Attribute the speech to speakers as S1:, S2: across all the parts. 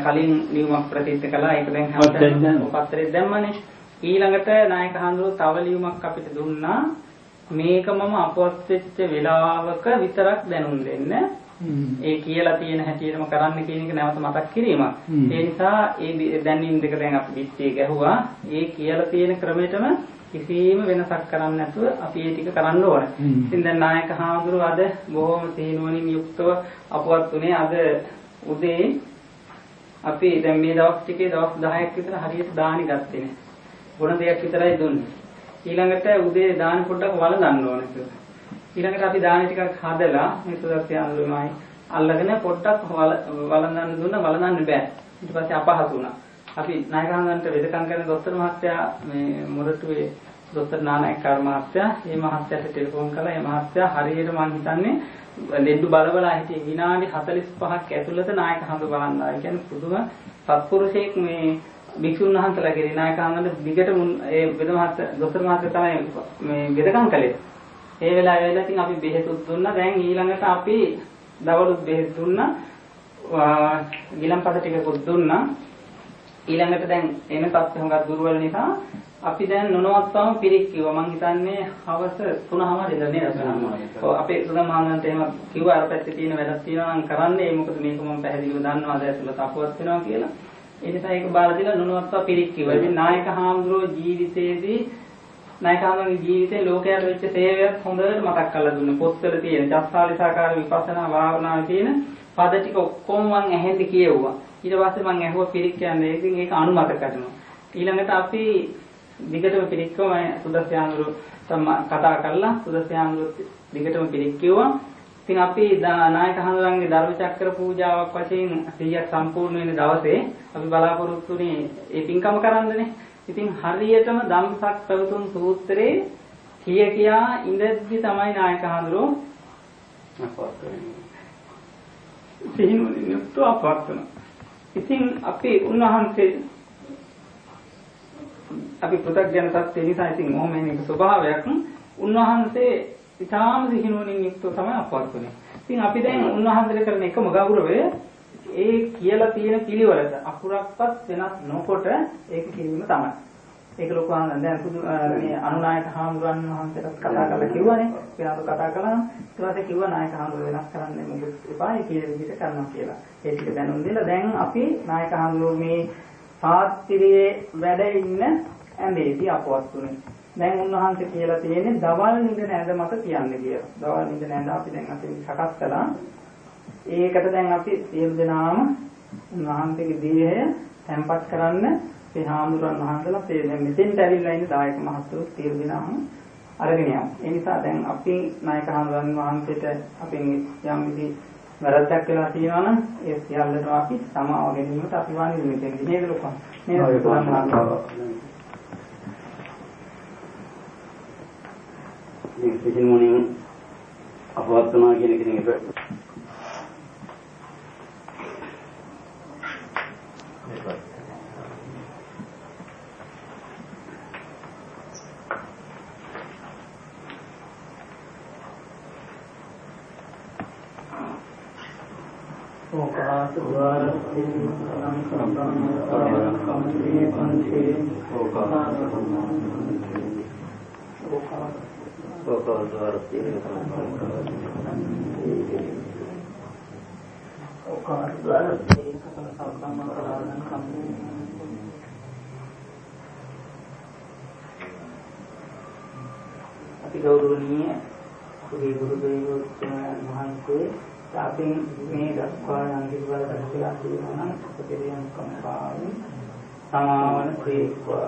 S1: කලින් ලියුමක් ප්‍රතිත්ත කළා. ඒක දැන් හැමතැනම පත්තරේ දැම්මනේ. ඊළඟට නායක හඳුරු තව ලියුමක් අපිට දුන්නා. මේක මම අපවත් වෙච්ච වෙලාවක විතරක් දැනුම් දෙන්න. ඒ කියලා තියෙන හැටියටම කරන්න කියන එක නැවත මතක් කිරීමක්. ඒ නිසා ඒ දැනීම් දෙක දැන් අපි පිටියේ ගැහුවා. ඒ කියලා තියෙන ක්‍රමයටම කිසිම වෙනසක් කරන්නේ නැතුව අපි ඒ ටික කරන්න ඕනේ. ඉතින් දැන් නායක හාමුදුරුව අද බොහොම සීනුවණින් යුක්තව අපවත් උනේ අද උදේ අපි දැන් මේ දවස් ටිකේ දවස් 10ක් විතර හරියට දානි ගත්තේ නේ. ගුණ දෙයක් විතරයි දුන්නේ. ඊළඟට උදේ දානි පොඩ්ඩක් වළඳන්න ඕනේ කියලා. ඊළඟට අපි දානි ටිකක් හදලා මේ සුදස්ය අඳුරමයි අල්ලගෙන පොඩ්ඩක් වළඳන්න දුන්න වළඳන්න බෑ. ඊට පස්සේ අපහසු වුණා. අපි නායකහඳන්ට වෙදකම් කරන දොස්තර මහත්තයා මේ මොරටුවේ දොස්තර නානායකකාර මහත්තයා මේ මහත්තයාට ටෙලිෆෝන් කළා. මේ මහත්තයා හරියට මම හිතන්නේ ලෙඩු බලබලා හිටියේ විනාඩි 45ක් ඇතුළත නායක හඳු බලන්න ආවා. කියන්නේ පුදුම සත්පුරුෂයෙක් මේ භික්ෂුන් වහන්සේලාගේ නායක හඳුන්ට දිගට ඒ වෙද මහත්තයා දොස්තර මහත්තයා තමයි මේ වෙදකම් කළේ. ඒ වෙලාවේ වෙලා ඉතින් අපි බෙහෙතුත් දුන්නා. දැන් ඊළඟට අපි දවලුත් බෙහෙත් දුන්නා. ගිලම්පස ටිකකුත් දුන්නා. ඊළඟට දැන් එන තත්ත්ව හුඟක් දුර්වල නිසා අපි දැන් නොනවත්වම පිරික් කිව්වා. මං හිතන්නේ හවස 3:00ම ඉඳලා නේද? ඔව් අපේ සුදම් මහන්සන්ට එහෙම කිව්වා අර පැත්තේ තියෙන වැඩක් තියෙනවා නම් කරන්නේ. මොකද මේක මම පැහැදිලිව දන්නවා දැසුල තපුවත් වෙනවා කියලා. ඒ නිසා ඒක බාර දීලා නොනවත්ව පිරික් කිව්වා. ඉතින් නායක හාමුදුරුවෝ ජීවිතයේදී නායක හාමුදුරුවෝගේ ජීවිතේ ලෝකයට වෙච්ච සේවයක් හොඳට මතක් කරලා දුන්නා. පොත්වල තියෙන චස්සාලිසාකාර විපස්සනා භාවනාවේ තියෙන පද ටික ඔක්කොම මං ඇහෙන්ද කියෙව්වා. ඊට පස්සේ මම ඇහුවා පිරික් කියන්නේ. ඉතින් ඒක අනුමත කරනවා. ඊළඟට අපි දිගටම පිරික්කම සුදස්යාඳුරු කතා කරලා සුදස්යාඳුරු දිගටම පිරික් කිව්වා. ඉතින් අපි නායක හඳුරන්ගේ ධර්ම චක්‍ර පූජාවක් වශයෙන් 100ක් සම්පූර්ණ වෙන දවසේ අපි බලාපොරොත්තු වෙන්නේ ඒ පින්කම කරන්නනේ. ඉතින් හරියටම ධම්සක් ප්‍රවතුන් සූත්‍රයේ කිය කියා ඉඳද්දි තමයි නායක හඳුරෝ අපවත් වෙන්නේ. සිහිනුවණින් යුක්තව අපවත් වෙනවා. ඉතින් අපි උන්වහන්සේ අපි පෘථග්ජන තත්ත්වය නිසා ඉතින් මොහොමෙන් ස්වභාවයක් උන්වහන්සේ ඊටාම සිහිනුවණින් යුක්තව තමයි අපවත් වුනේ. ඉතින් අපි දැන් උන්වහන්සේට කරන එකම ගෞරවය ඒ කියලා තියෙන පිළිවෙලට අකුරක්වත් වෙනස් නොකොට ඒක කියවීම තමයි. ඒක ලොකු ආනන්ද දැන් පුදු මේ අනුනායක හාමුදුරන් වහන්සේට කතා කරලා කිව්වනේ. වෙනත් කතා කළා. ඊට පස්සේ කිව්වා නායක හාමුදුර වෙනස් කරන්න මොකද එපා ඒ කියන විදිහට කරනවා කියලා. ඒ ටික දැනුම් දීලා දැන් අපි නායක හාමුදුරුවෝ මේ පාත්‍තිරියේ වැඩ ඉන්න ඇඳේදී අපවත් උනේ. දැන් උන්වහන්සේ කියලා තියෙන්නේ දවල් නිදන ඇඳ මත කියන්නේ කියලා. දවල් නිදන ඇඳ අපි දැන් අතින් සකස් කළා. ඒකට දැන් අපි සියලු දෙනාම උන්වහන්සේගේ දේහය තැම්පත් කරන්න මේ හාමුදුරන් වහන්සේලා තේ දැන් මෙතෙන්ට ඇවිල්ලා ඉන්න දායක මහත්තුරු තීරු දෙනාම අරගෙන යමු. ඒ නිසා දැන් අපි නායක හාමුදුරන් වහන්සේට අපෙන් යම් විදි වැරද්දක් වෙලා තියෙනවා නම් ඒ සියල්ලටම අපි සමාව ගැනීමට අපි වාණි මෙතෙන්දී නේද ලොකෝ. නේද?
S2: මේ සිහින් මොනින් අපවත් වෙනවා කියන එක
S1: අපි ගෞරවනීය අපගේ ගුරු දේවෝත්තමයන් වහන්සේ අපෙන් මේ දක්වා යම් කිසි බල දක්වලා තියෙනවා නම් ප්‍රතිරියම් කම්පාවෙන් සමාවන ක්‍රියේක්වා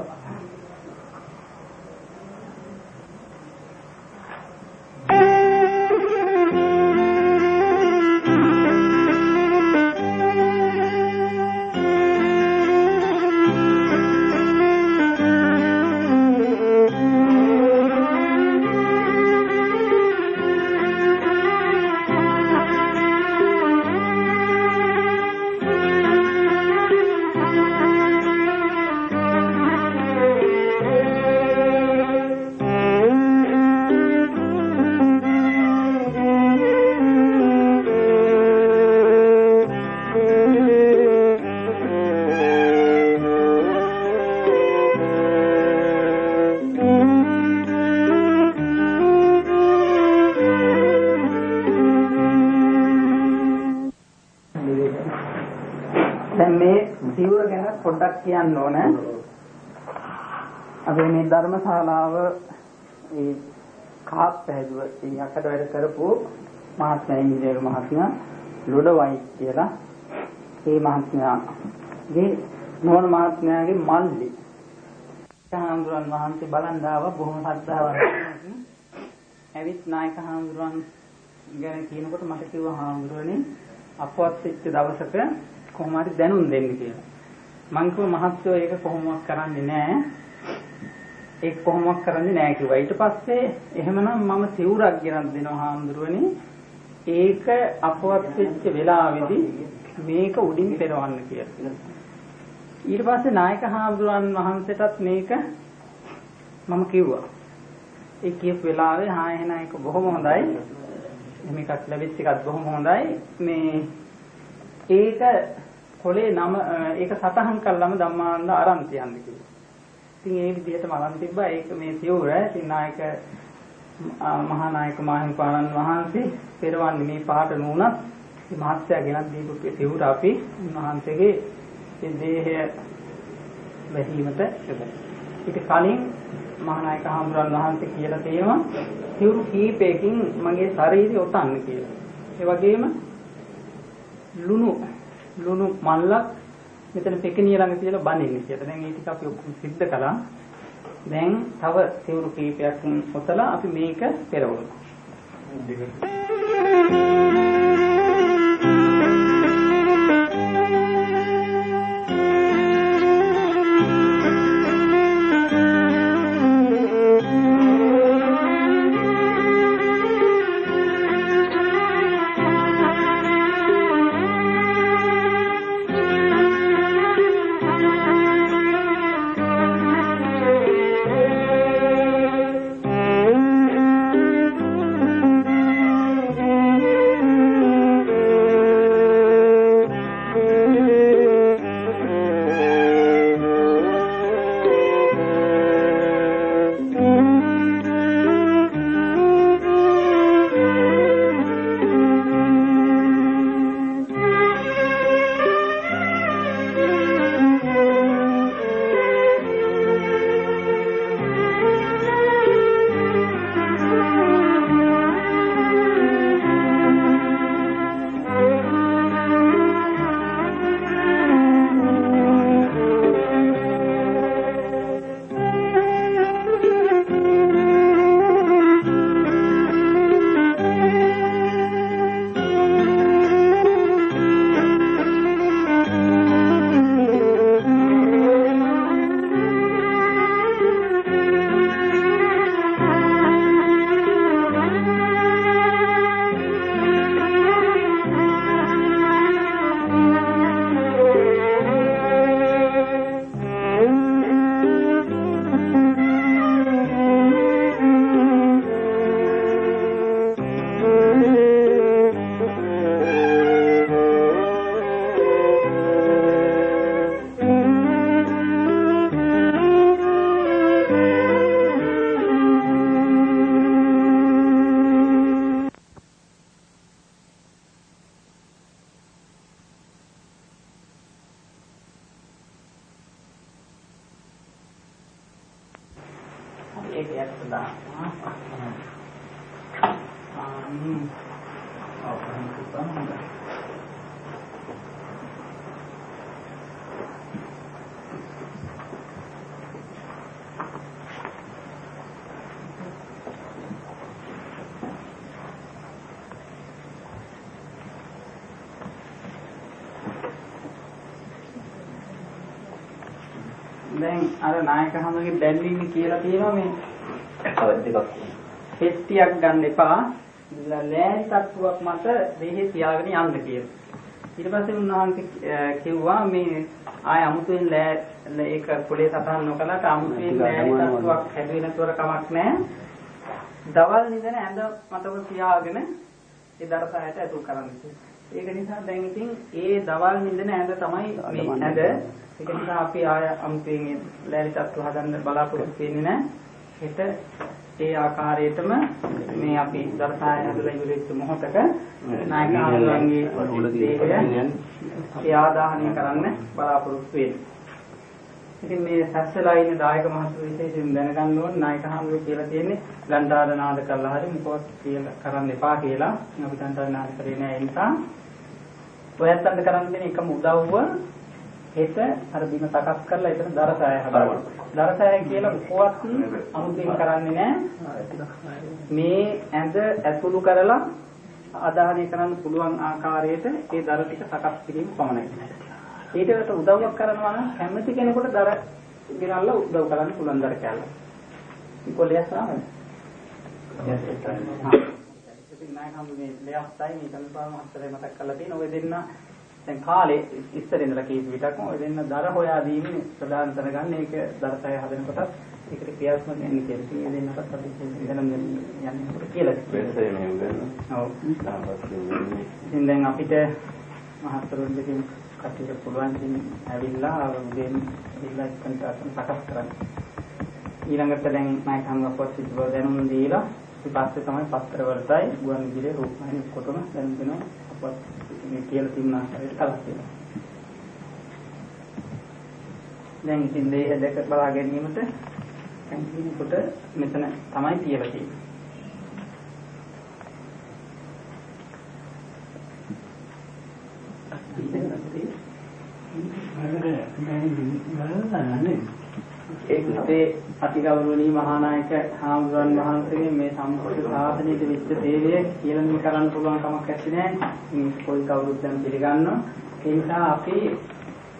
S1: කියන්න ඕන. අපි මේ ධර්මශාලාව ඒ කාත් පැහැදුව ඒ යකට වැඩ කරපු මහත්මයා ඉන්දියානු මහත්මයා ලොඩවයි කියලා ඒ මහත්මයාගේ නෝන මහත්මයාගේ මල්ලි හාමුදුරන් වහන්සේ බලන් ආවා බොහොම ශ්‍රද්ධාවක් ඇවිත් නායක හාමුදුරන් ගැන කියනකොට මට කිව්වා හාමුදුරනේ අපවත් වෙච්ච දවසක කොහොම හරි දැනුම් දෙන්න කියලා. මං කිව්වා මහත්වෝ ඒක කොහොමවත් කරන්නේ නැහැ. ඒක කොහොමවත් කරන්නේ නැහැ කිව්වා. ඊට පස්සේ එහෙමනම් මම සිවුරක් ගෙනත් දෙනවා හාමුදුරනේ. ඒක අපවත් වෙච්ච වෙලාවේදී මේක උඩින් පෙරවන්න කියලා. ඊට පස්සේ නායක හාමුදුරන් වහන්සේටත් මේක මම කිව්වා. ඒ කියපු වෙලාවේ හා එහෙනම් ඒක බොහොම හොඳයි. මේකත් ලැබිච්ච එකත් බොහොම හොඳයි. මේ ඒක කොලේ නම ඒක සතහන් කළාම ධම්මානන්ද ආරම්භ තියන්න කිව්වා. ඉතින් ඒ විදිහටම අරන් තිබ්බා. ඒක මේ සිවුර ඉතින් නායක මහා නායක මාහිමිපාණන් වහන්සේ පෙරවන්නේ මේ පාට නුනත් මේ මහත්ය ගෙනත් දීපු සිවුර අපි උන්වහන්සේගේ ඒ දේහය වැහිීමට යොදයි. ඊට කලින් මහානායක හාමුදුරන් වහන්සේ කියලා තියෙනවා සිවුරු කීපයකින් මගේ ශරීරය ඔතන්න කියලා. ඒ වගේම ලුණු ලුණු මල්ලක් මෙතන පෙකණිය ළඟ තියලා බඳින්න කියලා. දැන් ඒ ටික අපි ඔක්කොම සිද්ධ කළා. දැන් තව සිවුරු කීපයක් ඔතලා අපි මේක පෙරවමු. දැන් අර නායක හැමගේ බැල්ලින්නේ කියලා තියෙනවා මේ දෙකක් පෙට්ටියක් ගන්න එපා ලෑලි තට්ටුවක් මත දෙහි තියාගෙන යන්න කියලා. ඊට පස්සේ උන්වහන්සේ කිව්වා මේ ආය අමුතුවෙන් ලෑ ඒක පොලේ සටහන් නොකලට අමුතුවෙන් ලෑලි තට්ටුවක් හැදුවේ නැතුවර කමක් නැහැ. දවල් නිදන ඇඳ මතක තියාගෙන ඒ දරසායට ඇතුල් කරන්න. ඒක නිසා දැන් ඉතින් ඒ දවල් නිදන ඇඳ තමයි මේ ඇඳ ඒක නිසා අපි ආය අමුතුවෙන් ලෑලි තට්ටු හදන්න බලාපොරොත්තු වෙන්නේ නැහැ. හෙට ඒ ආකාරයටම මේ අපි දර්ශාය හදලා ඉවරෙච්ච මොහොතක නායක ආන්දරන්ගේ ඒ ආදාහනය කරන්න බලාපොරොත්තු වෙන්නේ. ඉතින් මේ සැස්සලා ඉන්න දායක මහතු විශේෂයෙන් දැනගන්න ඕන නායක හාමුදුරුවෝ කියලා තියෙන්නේ ගන්ධාර නාද කරලා හරි මොකවත් කියලා කරන්න එපා කියලා. අපි ගන්ධාර නාද කරේ නෑ ඒ නිසා ඔයත්තන්ට කරන්න දෙන එකම උදව්ව හෙට අර බිම සකස් කරලා එතන දරසාය හදනවා. දරසාය කියලා කොහොත් අමුතුවෙන් කරන්නේ නැහැ. මේ ඇඳ ඇතුළු කරලා ආදාහනය කරන්න පුළුවන් ආකාරයට ඒ දර ටික සකස් කිරීම පමණයි. ඊටකට උදව්වක් කරනවා නම් කැමති කෙනෙකුට දර ගෙනල්ලා උදව් කරන්න පුළුවන් දර කැල්ල. කොල්ලයක් තමයි. ඉතින් නෑ හම්බුනේ ලෙයස්තයි මේ කල්පාම හතරේ මතක් කරලා තියෙන ඔය දෙන්න දැන් කාලේ ඉස්සර ඉඳලා කීප විටක්ම ඔය දෙන්න දර හොයා දීමේ ප්‍රධාන තැන ඒක දරසය හදනකොටත් ඒකට ක්‍රියාත්මක වෙන්න කියලා. ඒ දෙන්නටත් අපි ඉඳන් යන්නේ කියලා.
S2: ගන්න.
S1: ඔව්. ඉතින් දැන් අපිට මහත්තුරුන් දෙකින් කටියට පුළුවන් ඉතින් ඇවිල්ලා උදේම ඇවිල්ලා එක්කන්ට සකස් කරන්න. ඊළඟට දැන් මම සංගප්පත් සිද්ධ දැනුම් දීලා ඊට පස්සේ තමයි පත්‍ර වලටයි ගුවන් විදුලියේ රූපවාහිනී ඔක්කොටම දැනුම් දෙනවා. අපත් මේ කියලා තිබුණ ආකාරයට කලක් වෙනවා. දැන් ඉතින් දේහ දැක බලා ගැනීමට දැන් කියනකොට මෙතන තමයි කියලා තියෙන්නේ. ඒකේ අතිගෞරවනීය මහානායක හාමුදුරන් වහන්සේගේ මේ සම්පූර්ණ සාසනයට විච්ච සේවය කියලා කරන්න පුළුවන් කමක් නැත්තේ නෑ. කොයි කවුරුත් දැන් පිළිගන්නවා. ඒ නිසා අපි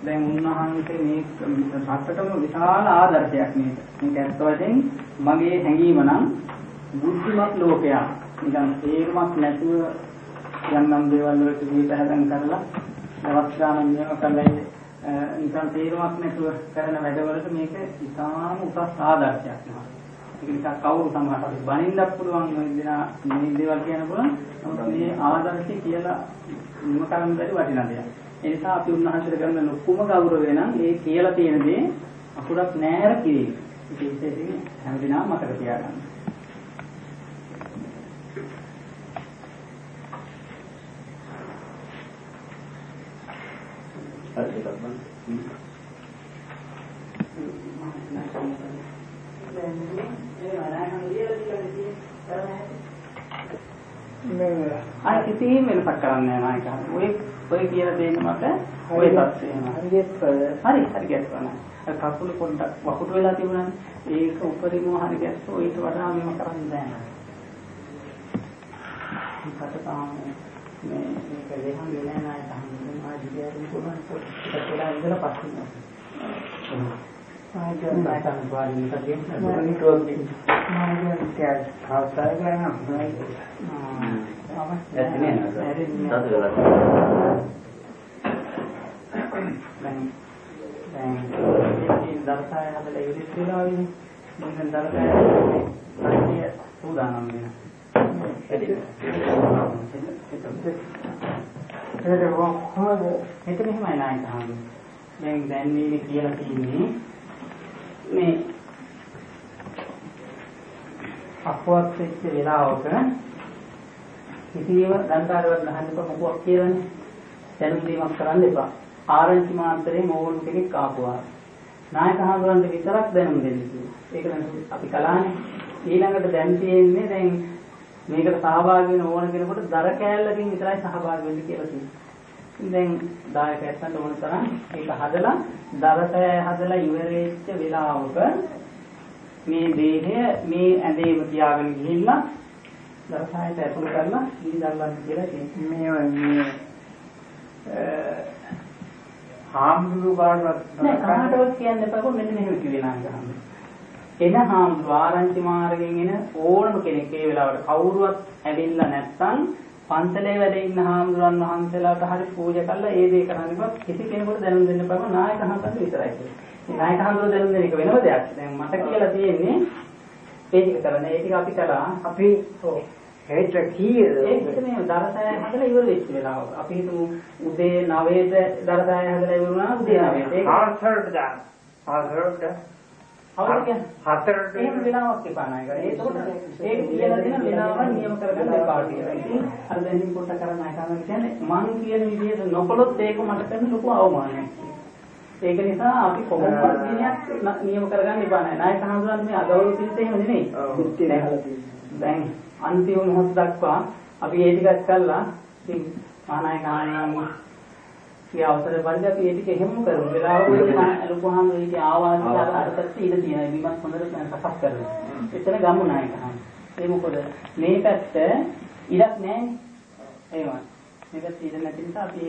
S1: දැන් උන්වහන්සේ මේ රටටම විශාල ආදර්ශයක් මේක. මේක ඇත්ත වශයෙන් මගේ හැඟීම නම් බුද්ධිමත් ලෝකයක්. නිකන් තේරුමක් නැතුව යන්නම් දේවල් වලට ජීවිත හැදන් කරලා දවස් ගානක් නියම කරලා නිකන් තේරුමක් නැතුව කරන වැඩවලට මේක ඉතාම උසස් ආදර්ශයක් නවා. ඒක නිසා කවුරු සමහරට අපි බනින්නත් පුළුවන් මේ දෙනා මේ දේවල් කියන්න පුළුවන්. නමුත් මේ ආදර්ශය කියලා නිම කරන්න බැරි වටිනා දෙයක්. ඒ නිසා අපි උන්වහන්සේට කරන ලොකුම ගෞරවය නම් මේ කියලා තියෙන දේ අකුරක් නැහැර කිරීම. ඒක විශේෂයෙන් හැමදෙනාම මතක තියාගන්න.
S2: හරි එකක් බං.
S1: අය කිසිම වෙනසක් කරන්නේ නැහැ නායක. ඔය ඔය කියලා දෙන්න මට ඔය තත්ත්වය හරියට හරි හරි ගැස්වන. අර කකුල පොඩ්ඩක් වකුට වෙලා තිබුණානේ. ඒක උපරිම හරි ගැස්සෝ ඊට වඩා මෙම කරන්න බෑ. ඒකට තමයි මේ මේක දෙහම් වෙන්නේ නැහැ තමයි දර්ශය හදලා ඉරිස් වෙලා ඉන්නේ. මම දර්ශය හදලා සූදානම් වෙනවා. ඒක කොහොමද? මෙතන එහෙමයි නායක හඳුන් දැන් දැන් මේ කියලා තියෙන්නේ මේ අපවත් වෙච්ච වෙලාවක කිසියම් දන්තාරවත් ගහන්න එපා මොකක් කියලානේ දැනුම් දීමක් කරන්න එපා. ආරංචි මාත්‍රේ මොවුන් කෙනෙක් ආපුවා නායක හඳුන්වන්න විතරක් දැනුම් දෙන්න ඒක නම් අපි කලානේ ඊළඟට දැන් තියෙන්නේ දැන් මේකට සහභාගී වෙන ඕන කෙනෙකුට දර කෑල්ලකින් විතරයි සහභාගී වෙන්න කියලා තියෙනවා. දැන් දායකයන්ට ඕන තරම් ඒක හදලා දරසය හදලා ඉවරෙච්ච වෙලාවක මේ දේහය මේ ඇඳේම තියාගෙන ගිහිල්ලා දරසයට ඇතුළු කරලා දල්ලන්න කියලා තියෙනවා. මේ හාමුදුරුවෝ කාටවත් කියන්න එපා මෙන්න මෙහෙම කිව්වේ නම් එන හාමුදුරුවෝ ආරංචි මාර්ගයෙන් එන ඕනම කෙනෙක් ඒ වෙලාවට කවුරුවත් ඇවිල්ලා නැත්නම් පන්සලේ වැඩ ඉන්න හාමුදුරන් වහන්සේලාට හරි පූජා කරලා ඒ දේ කරන්නවත් කිසි කෙනෙකුට දැනුම් දෙන්න බෑ නායක හාමුදුරුවෝ විතරයි. මේ නායක හාමුදුරුවෝ දැනුම් දෙන එක වෙනම දෙයක්. දැන් මට කියලා තියෙන්නේ ඒ ටික කරන්න. ඒ ටික අපි කළා. අපි ඔව් ඒක කීයද? ඒක මේ දරසය හදලා ඉවර වෙච්ච වෙලාව. අපි හිතමු උදේ 9ට දරසය හදලා ඉවර වුණා උදේ 9ට. ඒක
S3: ආසර්ට දාන්න. ආසර්ට
S1: කියන්නේ හතරට එහෙම වෙලාවක් එපා නෑ කරේ. ඒකට ඒක කියලා දෙන වෙලාව නියම කරගන්න එපා කියලා. ඉතින් අර දැන් පොඩ්ඩක් කරන්න ආකාරයෙන් කියන්නේ මං කියන විදිහට නොකළොත් ඒක මට කරන ලොකු අවමානයක්. ඒක නිසා අපි කොහොමවත් දිනයක් නියම කරගන්න එපා නෑ. නායක හඳුනන්නේ මේ අගෞරව පිළිස එහෙම නෙමෙයි. දැන් අන්තිම මොහොත දක්වා අපි ඒ ටිකක් කළා. ඉතින් මහානායක ආනන්ද ඒ අවසර පරිදි අපි ඒ ටික එහෙම කරමු. වෙලාවකට ලොකුහාම ඒකේ ආවාස අරකට ඉඳ තියෙනවා. බිමත් හොඳට සකස් කරලා. එතන ගමු නායකහන්. ඒ මොකද මේ පැත්ත ඉඩක් නැහැ. එහෙම. මේක ඉඩ නැති නිසා අපි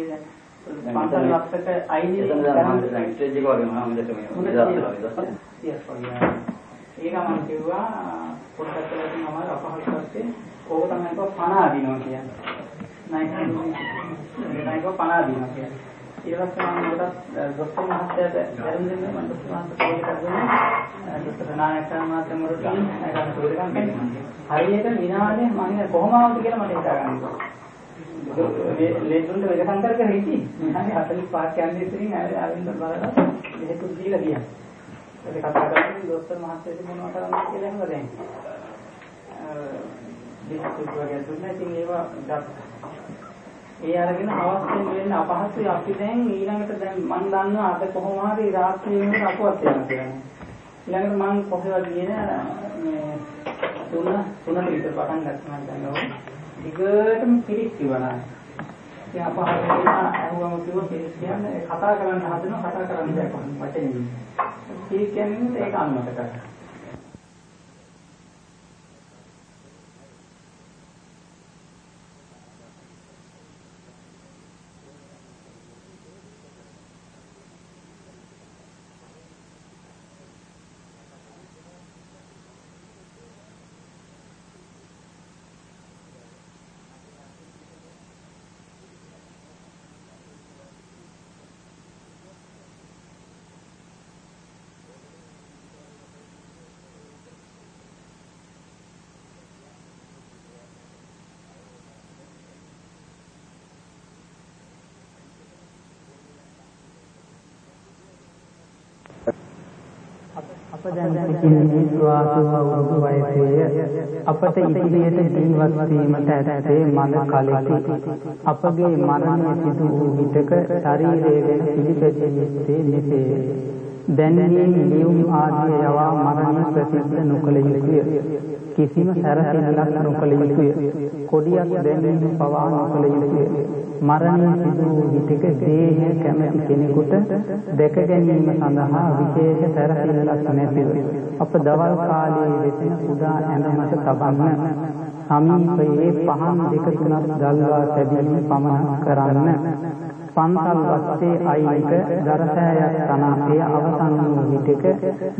S1: පන්සල් ලක්ෂක අයිති කරන්නේ ස්ටේජ් එක වගේ මම දෙක මේ ඒක මම කිව්වා පොඩ්ඩක් කියලා තමයි අපහසු පැත්තේ ඕක තමයි පණ අදිනවා කියන්නේ. නයිකෝ පණ අදිනවා කියන්නේ. ඊට පස්සේ මම මටත් දොස්තර මහත්තයාට දැනුම් දෙන්න මම දොස්තර මහත්තයාට කෝල් කරලා දොස්තර නායක මහත්මයාට ඒකට සුදුකම් කරනවා. හරියට විනාඩිය මම කොහොම ආවද කියලා මට හිතා ගන්න. ලේබුල්ට වෙනකම් කරගෙන හිටි. විනාඩි 45ක් යන්නේ ඉතින් ආවෙන්න බලලා හේතු දීලා ගියා. ඒක කතා කරන්නේ දොස්තර මහත්තයාට මොනවද කරන්නේ කියලා එහෙම දැන්. දෙකක් වගේ දුන්නා ඉතින් ඒවා ඒ අරගෙන අවස්ථෙන් වෙන්න අපහසුයි අපි දැන් ඊළඟට දැන් මම දන්නවා අද කොහොම හරි රාත්‍රියේ වෙනකොට අපවත් වෙනවා කියලා. ඊළඟට මම කොහෙවත් ගියේ නෑ මේ තුන තුනට විතර පටන් ගත්තා මම දන්නවා. දිගටම පිළික් කිව්වා. ඉතින් අපහසු වෙනවා අහුවම කිව්වා පිළික් කියන්නේ කතා කරන්න හදනවා කතා කරන්න බෑ කොහොමද වචනේ. පිළික් කියන්නේ ඒක අනුමත කරලා.
S3: දැන් සිටින්නේ ස්වාසුව අවුරුදු වයසේය. අපට ඉදිරියට ජීවත් වීමට ඇත්තේ මඳ කලෙකි. අපගේ මරණය සිදු වූ විටක ශරීරය ගැන පිළිපැදිය මෙසේ. දැන්වීම ලියුම් ආදී යවා මරණය ප්‍රසිද්ධ නොකළ යුතුය. කිසිම සැරසෙල්ලක් නොකළ යුතුය. කොඩියක් දැන්වීම පවා නොකළ යුතුය. මරණය සිදු වූ විටක දේහය කැමැති කෙනෙකුට දැක ගැනීම සඳහා විශේෂ සැරසිල්ලක් නැතිව අප දවල් කාලයේ වෙසෙන කුඩා ඇඳමත තබන්න සමීපයේ පහන් දෙක තුනක් දල්වා තැබීම පමණක් කරන්න පන්සල් වත්තේ අයිනික දරසෑයක් තනාපය අවසන් වූ විටක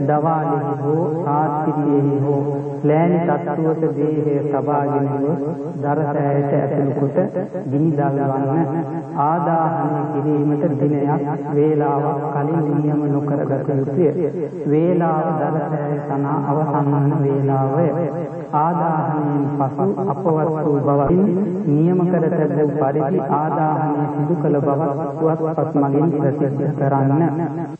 S3: දවාලෙහි හෝ රාත්‍රියේහි හෝ ලෑනි තත්ත්වයට දේහය තබාගෙන ගොස් දරසෑයට ඇතුළු කොට ගිනි දල්වන්න ආදාහනය කිරීමට දිනයක් වේලාවක් කලින් නියම නොකරගත යුතුය. වේලාව දරසෑය තනා අවසන් වන වේලාවය. ආදාහනයෙන් පසු අපවත් වූ බවින් නියම කර තැබූ පරිදි ආදාහනය සිදු කළ බව वह पद्मलिन प्रसिद्ध करान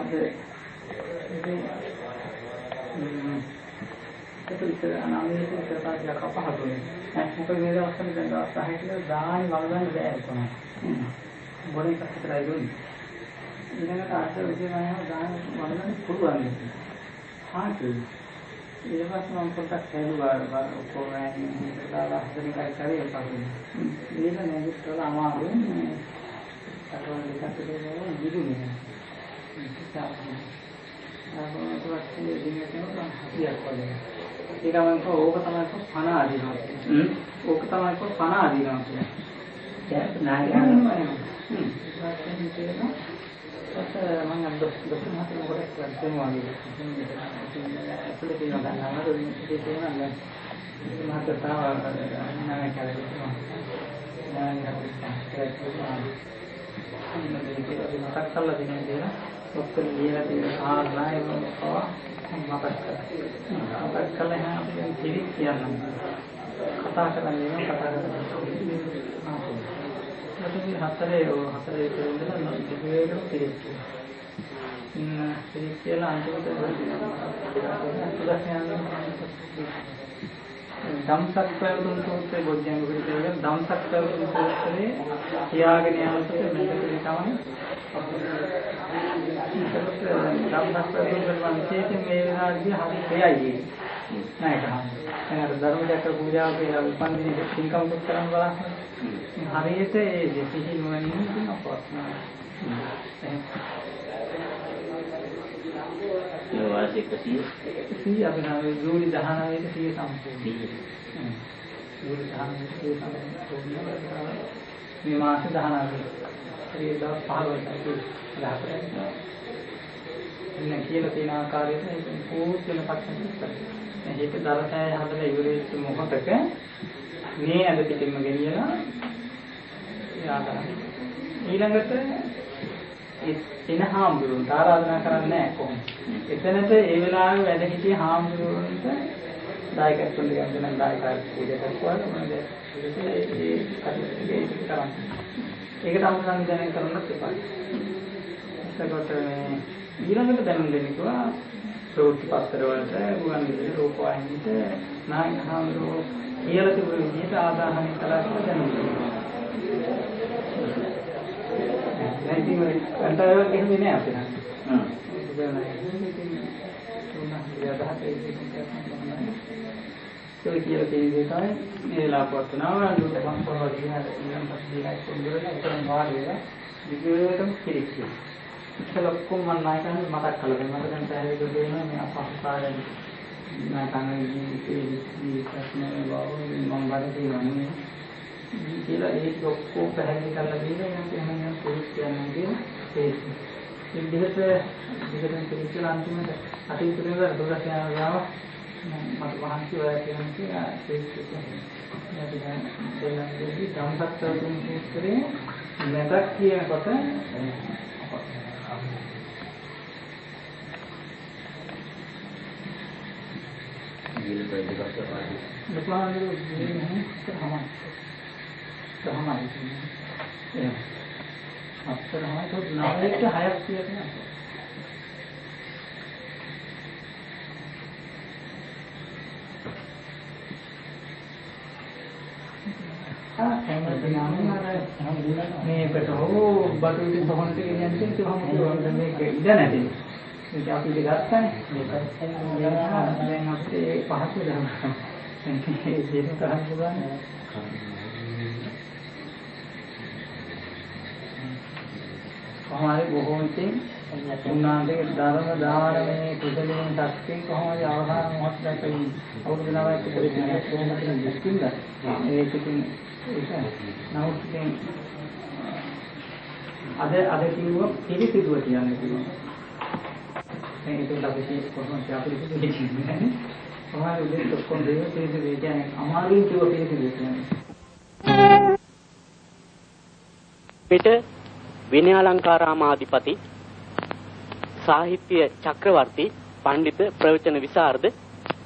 S1: அது a angélica que está pela Copa Raposa. Nessa primeira ação de negócio, a gente dá e valoriza a ideia. Agora a gente está atrás do इन्हें कहा था मुझे मैं दान वाला पूर्व आने से हाँ क्यों ये बात मैं उनको तक खेल बार बार उसको मैं दादा हसन का करे पाते ये तो नहीं तो लामा हुए मैं अटोन लिखा तो ये ज़ीरो नहीं है ආවොත් වස්සේ දිනකට හතියක් වගේ. ඒක මම ඕක තමයි පණ ආදිනවා. හ්ම්. ඕක තමයි පණ ආදිනවා කියන්නේ. දැන් නායකයන් හ්ම්. වාස්තෙන් කියනවා. ඔත මම අද දොස් මාතේ මොකටද කරන්නේ වගේ. ඇතුලේ තියෙන ගන්නවා දෙන්නේ තියෙනවා නේද? මාතේ තාම නායකයන් කරලා. නායකයන් මතක් කරලා දෙන්න කියලා ඔක්කොම ලියලා තියෙන කාරණා ඒවා පවා මතක් කරලා. මතක් කරලා එහෙනම් අපි දැන් පිළිත් කියන්න කතා කරන්නේ කතා කරන්නේ හතරේ හතරේ ඉඳලා දෙකේකම පිළිත් කියනවා. පිළිත් කියලා අන්තිමට ධම්සක් පැවතුම් සූත්‍රයේ බොජ්ජංග පිළිපදලා ධම්සක් පැවතුම් සූත්‍රයේ තියාගෙන යනකොට මෙතන තමයි ධම්සක් පැවතුම් කරන විශේෂයෙන් මේ විනාඩිය හරි දෙයයි නෑ තමයි එහෙනම් ධර්ම චක්‍ර පූජාව කියලා උපන් දිනේ පින්කම් කරන බලන්න. හරියට ඒ දෙපිහි නොවනින් අපවත්
S4: ඒ වාර්ෂික 100
S1: 100 අපි නම් ජූලි 19 ට 100 සම්පූර්ණ. ජූලි 19 ට 100 සම්පූර්ණ. මේ මාස 19 ඒ දවස් 15යි ලහතරයි. ඉන්න කියලා තියෙන ආකාරයට ඒක පූර්ණ වෙන පක්ෂයක්. මේක දරසය හදලා ඉවරෙච්ච මොහොතක මේ අද පිටින්ම ගෙනියලා ඊළඟට එන හාමුදුරුවන්ට ආරාධනා කරන්නේ නැහැ කොහොමද? එතනට ඒ වෙලාවේ වැඩ සිටිය හාමුදුරුවන්ට දායකත්වයෙන් දෙන්න නම් දායකත්ව පූජා කරපුවාම මොනවද? ඒ කටයුතු ඒක කරන්නේ. ඒක තමයි සංවිධානය කරන්නත් එපා. ඒකට ඊළඟට දැනුම් දෙන්න කිව්වා ප්‍රවෘත්ති පත්‍ර වලට ගුවන් විදුලි රූපවාහිනියට නායක හාමුදුරුවෝ කියලා තිබුණු විදිහට ආදාහනය කළා කියලා දැනුම් දුන්නා. නැති වෙයි අන්තරයක් එහෙම නෑ අපේ නම්. හ්ම්. ඒ කියලා තියෙන්නේ තමයි මේ ලාපවත්නවා ලුට මං පොරව දිනා ඉන්න පස්සේ ඉලක්ක පොඩ්ඩක් එතන වාඩිලා විදියටම කිරිච්චි. ඉතල ඔක්කොම මම නායකයන් මතක් කළා. මම දැන් පැහැදිලි කරගෙන මේ අපහසුතාවයන් නායකයන් ජීවිතේ ප්‍රශ්න වව මම බඩ තියෙනවා කියලා ඒක ඔක්කොම පැහැදිලි කරලා දීලා එහෙනම් එහෙනම් පොලිස් කියන්නේ කියන ඒ විදිහට විදිහට පිළිච්චලා අන්තිමට අතීතේ වල දුරස් යනවා මට වහන්සේ ඔය කියන්නේ ඒක අපි දැන් දෙන්නදී ධම්සත්තුන් සූත්‍රයේ නැතක් කියනකොට
S4: ගිල දෙකක් තමයි.
S1: බුදුහාමුදුරුවෝ කියන්නේ තමයි. තමයි. එහෙනම් අත්තරමයි තොත් නාලෙට හයක් කියනවා. මේකට හෝ බටු ඉතින් කොහොමද කියන්නේ ඒක කොහොමද මේක ඉඳ නැති. ඒක අපි ඉඳ ගන්නනේ. මේක දැන් අපිට පහසු දහම. ඒක දෙන්න කරන්න පුළුවන්. කොහොමද බොහෝ ඉතින් උන්නාන්ගේ ධර්ම දානමේ කුසලයෙන් ශක්තිය කොහොමද අවසාන මොහොත දක්වා අවුරුදු 9ක් විතර ඉන්නේ කොහොමද දෙස්කින්ද ඒක ඉතින් ඒක නමුත් ඉතින් අද අද කිව්ව පිළිසිදුව කියන්නේ කිව්වා දැන් ඒක අපි කොහොමද අපිට කියන්නේ කොහොමද උදේ ඔක්කොම දේව පිළිසිදුව? කියන්නේ අමාරුයි කිව්ව පිළිසිදුව කියන්නේ.
S5: පිට විනයාලංකාරාමාධිපති සාහිත්‍ය චක්‍රවර්ති පඬිත ප්‍රවචන විසරද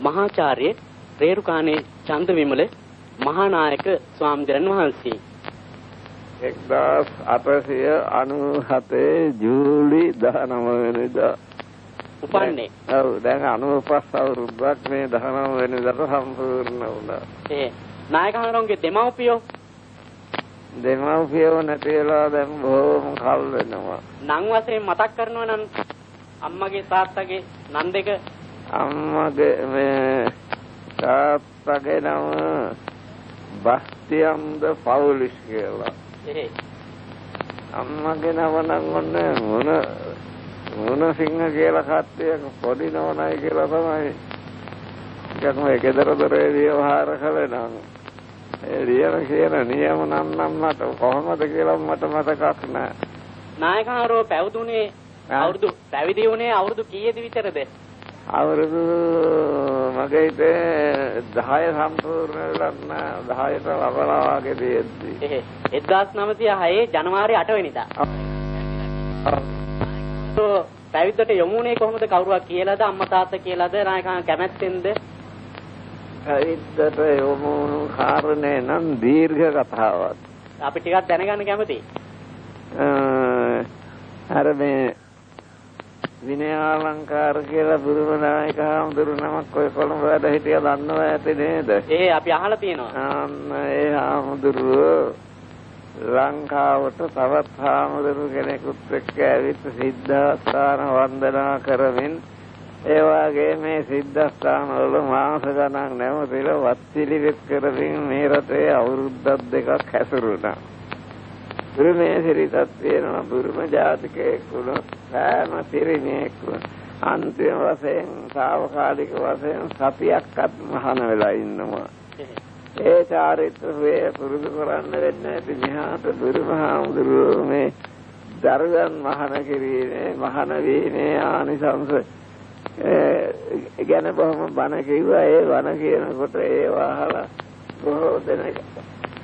S5: මහාචාර්ය රේරුකාණේ චන්දවිමල මහානායක ස්වාමීන් වහන්සේ
S6: 1897 ජූලි 19 වෙනිදා
S5: උපන්නේ.
S6: ඔව් දැන් 95 අවුරුද්දක් මේ 19 වෙනිදාට සම්පූර්ණ වුණා.
S5: ඒ නායක හඳුරන්ගේ දෙමව්පියෝ
S6: දෙමව්පියෝ නැති වෙලා දැන් බොහොම කල් වෙනවා.
S5: නම් වශයෙන් මතක් කරනවා නම් අම්මගේ තාත්තගේ නන් දෙක
S6: අම්මගේ මේ තාත්තගේ නම බස්තියම්ද පවුලිස් කියලා.
S5: ඒ
S6: අම්මගේ නම නම් ඔන්නේ මොන මොන සිංහ කියලා කට්ටියක පොඩි නෝනයි කියලා තමයි. ටිකක් මේ ගෙදර දොරේ ව්‍යවහාර කළේ නම් ඒ ලියන කියන නියම නම් නම් මට කොහොමද කියලා මට මතකක් නෑ.
S5: නායක හඳුරෝ පැවිදුනේ. අවුරුදු පැවිදි වුණේ අවුරුදු කීයේද විතරද?
S6: අවුරුදු මගේ හිතේ 10 සම්පූර්ණ වෙලා නෑ 10ට ලබනවා වගේ.
S5: ඒ 1906 ජනවාරි 8 වෙනිදා. පැවිද්දට යමුනේ කොහොමද කවුරුවක් කියලාද අම්මා තාත්තා කියලාද නායක කැමැත්තෙන්ද?
S6: ඇයිද්දට යොමු වුණු කාරණේ නම් දීර්ඝ කතාවක්.
S5: අපි ටිකක් දැනගන්න කැමතියි.
S6: අර මේ විනයාලංකාර කියලා බුදුම නායක හාමුදුරු නමක් ඔය කොළඹ වැඩ හිටියා දන්නව ඇති නේද?
S5: ඒ අපි අහලා තියෙනවා.
S6: අන්න ඒ හාමුදුරුවෝ ලංකාවට තවත් හාමුදුරු කෙනෙකුත් එක්ක ඇවිත් සිද්ධාස්ථාන වන්දනා කරමින් ඒ වගේ මේ සිද්ධාස්ථාන වල මාස ගණන් නැවතිලා වත්පිළිවෙත් කරමින් මේ රටේ අවුරුද්දක් දෙකක් හැසිරුණා. බුරුමේ සිරිතක් තියෙනවා බුරුම ජාතිකයෙක් වුණොත් සෑම පිරිමියෙක් වුණොත් අන්තිම වශයෙන් తాවකාලික වශයෙන් සතියක්වත් මහාන වෙලා ඉන්නවා. ඒ චාරිත්‍රය පුරුදු කරන්න වෙන්නේ නැති මෙහාට බුදුමහාමුදුරුවෝ මේ දරුවන් මහාන කිරීමේ මහාන වීමේ ආනිසංස ගැන බොහොම බණ කිව්වා. ඒ බණ කියනකොට ඒ වහලා බොහෝ දෙනෙක්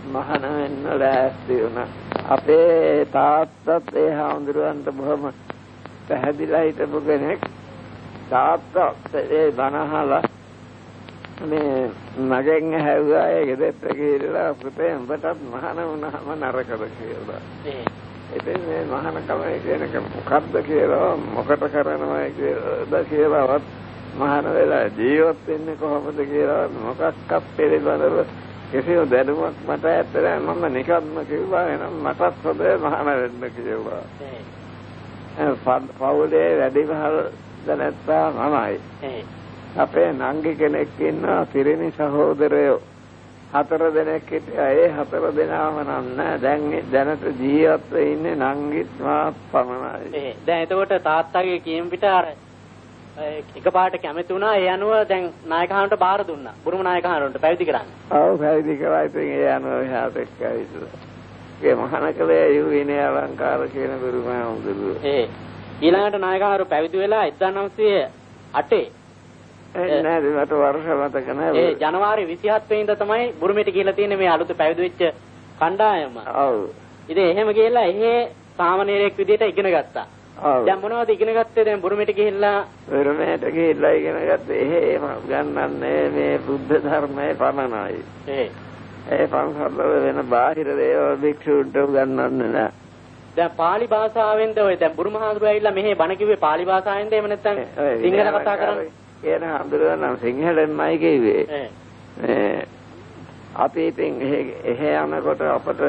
S6: මහාන වෙන්න ලෑස්ති වුණා. අපේ තාත්තත් ඒ හාමුදුරුවන්ට බොහොම පැහැදිලා හිටපු කෙනෙක්. තාත්තා ඒ බණ අහලා මේ මගෙන් ඇහුවා ඒ ගෙදරට ගිහිල්ලා පුතේ උඹටත් මහාන වුණාම නරකද කියලා. ඉතින් මේ මහාන කමයි කියන එක මොකද්ද කියලා මොකට කරනවා කියලා කියලාවත් මහාන වෙලා ජීවත් වෙන්නේ කොහොමද කියලා මොකක්වත් පිළිබඳව කිසිම දැනුමක් මට ඇත්තට මම නිකම්ම කිව්වා එනම් මටත් හොඳ මහාන වෙන්න කියලා. පවුලේ වැඩිමහල් දැනත්තා මමයි. අපේ නංගි කෙනෙක් ඉන්නවා පිරිමි සහෝදරයෝ හතර දෙනෙක් හිටියා ඒ හතර දෙනාම නම් දැන් දැනට ජීවත් වෙ ඉන්නේ නංගිත් මා පමණයි.
S5: දැන් එතකොට තාත්තාගේ කියම් පිට අර එකපාරට කැමති වුණා. ඒ අනුව දැන් නායකහාන්ට බාර දුන්නා. බුරුම නායකහාන්ට පැවිදි කරන්න.
S6: ඔව් පැවිදි කරා ඉතින් ඒ අනුව එහාට එක්ක ඇවිල්ලා. ඒ මහානකලේ යු විනය අලංකාර කියන ගුරුම හඳුරු
S5: ඒ ඊළඟට නායකහාරු පැවිදි වෙලා 1908
S6: ඒ නෑ මට වර්ෂ මතක
S5: ඒ
S6: නෑ
S5: ජනවාරි 27 වෙනිදා තමයි බුරුමෙට ගිහිලා තියෙන්නේ මේ අලුත පැවිදි වෙච්ච කණ්ඩායම.
S6: ඔව්
S5: ඉතින් එහෙම ගිහිල්ලා එහෙ සාමණේරයෙක් විදිහට ඉගෙන ගත්තා.
S6: ඔව්
S5: දැන් මොනවද ඉගෙන ගත්තේ දැන් බුරුමෙට ගිහිල්ලා
S6: විරමයට ගිහිල්ලා ඉගෙන ගත්තේ එහෙම ගන්නන්නේ මේ බුද්ධ ධර්මයේ පමණයි
S5: ඒ
S6: ඒ පන්සල්වල වෙන බාහිර දේවල් භික්ෂුන්ට උගන්වන්නේ නෑ.
S5: දැන් pāli භාෂාවෙන්ද ඔය දැන් බුරුම හාමුදුරුවෝ ඇවිල්ලා මෙහෙ බණ කිව්වේ pāli භාෂාවෙන්ද එහෙම නැත්නම් සිංහල කතා කරන්නේ?
S6: කියන හඳුරන නම් සිංහලෙන්මයි කිව්වේ. අපි ඉතින් එහෙ යනකොට අපට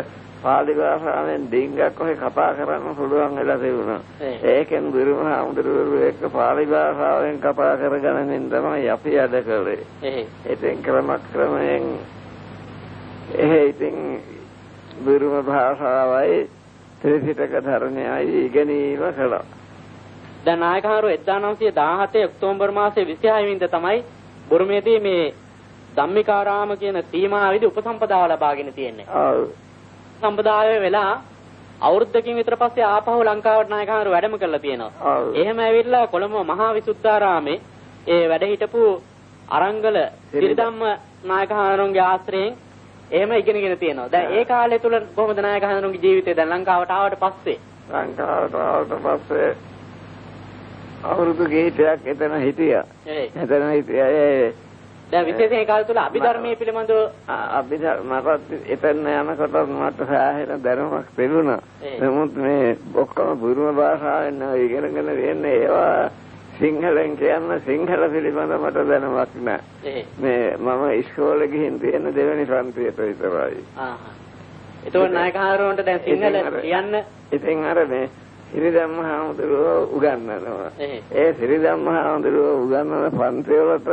S6: පාලි භාෂාවෙන් ඩිංගක් ඔය කතා කරන්න පුළුවන් වෙලා තිබුණා. ඒකෙන් බුරුම හඳුරුවෝ එක්ක පාලි භාෂාවෙන් කතා කරගන්නමින් තමයි අපි වැඩ කළේ. ඉතින් ක්‍රමක්‍රමයෙන් එහෙ ඉතින් බුරුම භාෂාවයි ත්‍රිපිටක ධර්මයයි ඉගෙනීම කළා.
S5: දැන් නායකහාරු 1917 ඔක්තෝබර් මාසයේ 26 වෙනිදා තමයි බුරුමේදී මේ ධම්මිකාරාම කියන සීමාවෙදි උපසම්පදාව ලබාගෙන තියෙන්නේ.
S6: ඔව්.
S5: සම්පදාය වෙලා අවුරුද්දකින් විතර පස්සේ ආපහු ලංකාවට නායකහාරු වැඩම කරලා තියෙනවා. එහෙම ඇවිල්ලා කොළඹ මහා විසුද්ධාරාමේ ඒ වැඩ හිටපු අරංගල සිරිධම්ම නායකහාරුන්ගේ ආශ්‍රයෙන් එහෙම ඉගෙනගෙන තියෙනවා. දැන් ඒ කාලය තුල කොහොමද නායකහාරුන්ගේ ජීවිතය දැන් ලංකාවට ආවට පස්සේ?
S6: ලංකාවට ආවට පස්සේ අවුරුදු කීපයක් එතන හිටියා. එතන හිටියා
S5: දැන් විශේෂයෙන් ඒ කාලය තුල අභිධර්මයේ පිළිබඳව
S6: මටත් එතන යනකොට මට සෑහෙන දැනුමක් තිබුණා.
S5: ඒ.
S6: නමුත් මේ ඔක්කොම බුරුම භාෂාවෙන් ඉගෙනගෙන ඉන්නේ ඒවා සිංහලෙන් කියන්න සිංහල පිළිබඳ මට දැනුමක් නැහැ. මේ මම ඉස්කෝලේ ගිහින් තියෙන දෙවෙනි පන්තියට විතරයි.
S5: ආහ්. ඒතකොට නායකහරුවන්ට දැන් සිංහල කියන්න
S6: ඉතින් අර මේ සිරිධම්ම හාමුදුරුවෝ උගන්වනවා. ඒ සිරිධම්ම හාමුදුරුවෝ උගන්වන පන්තිවලට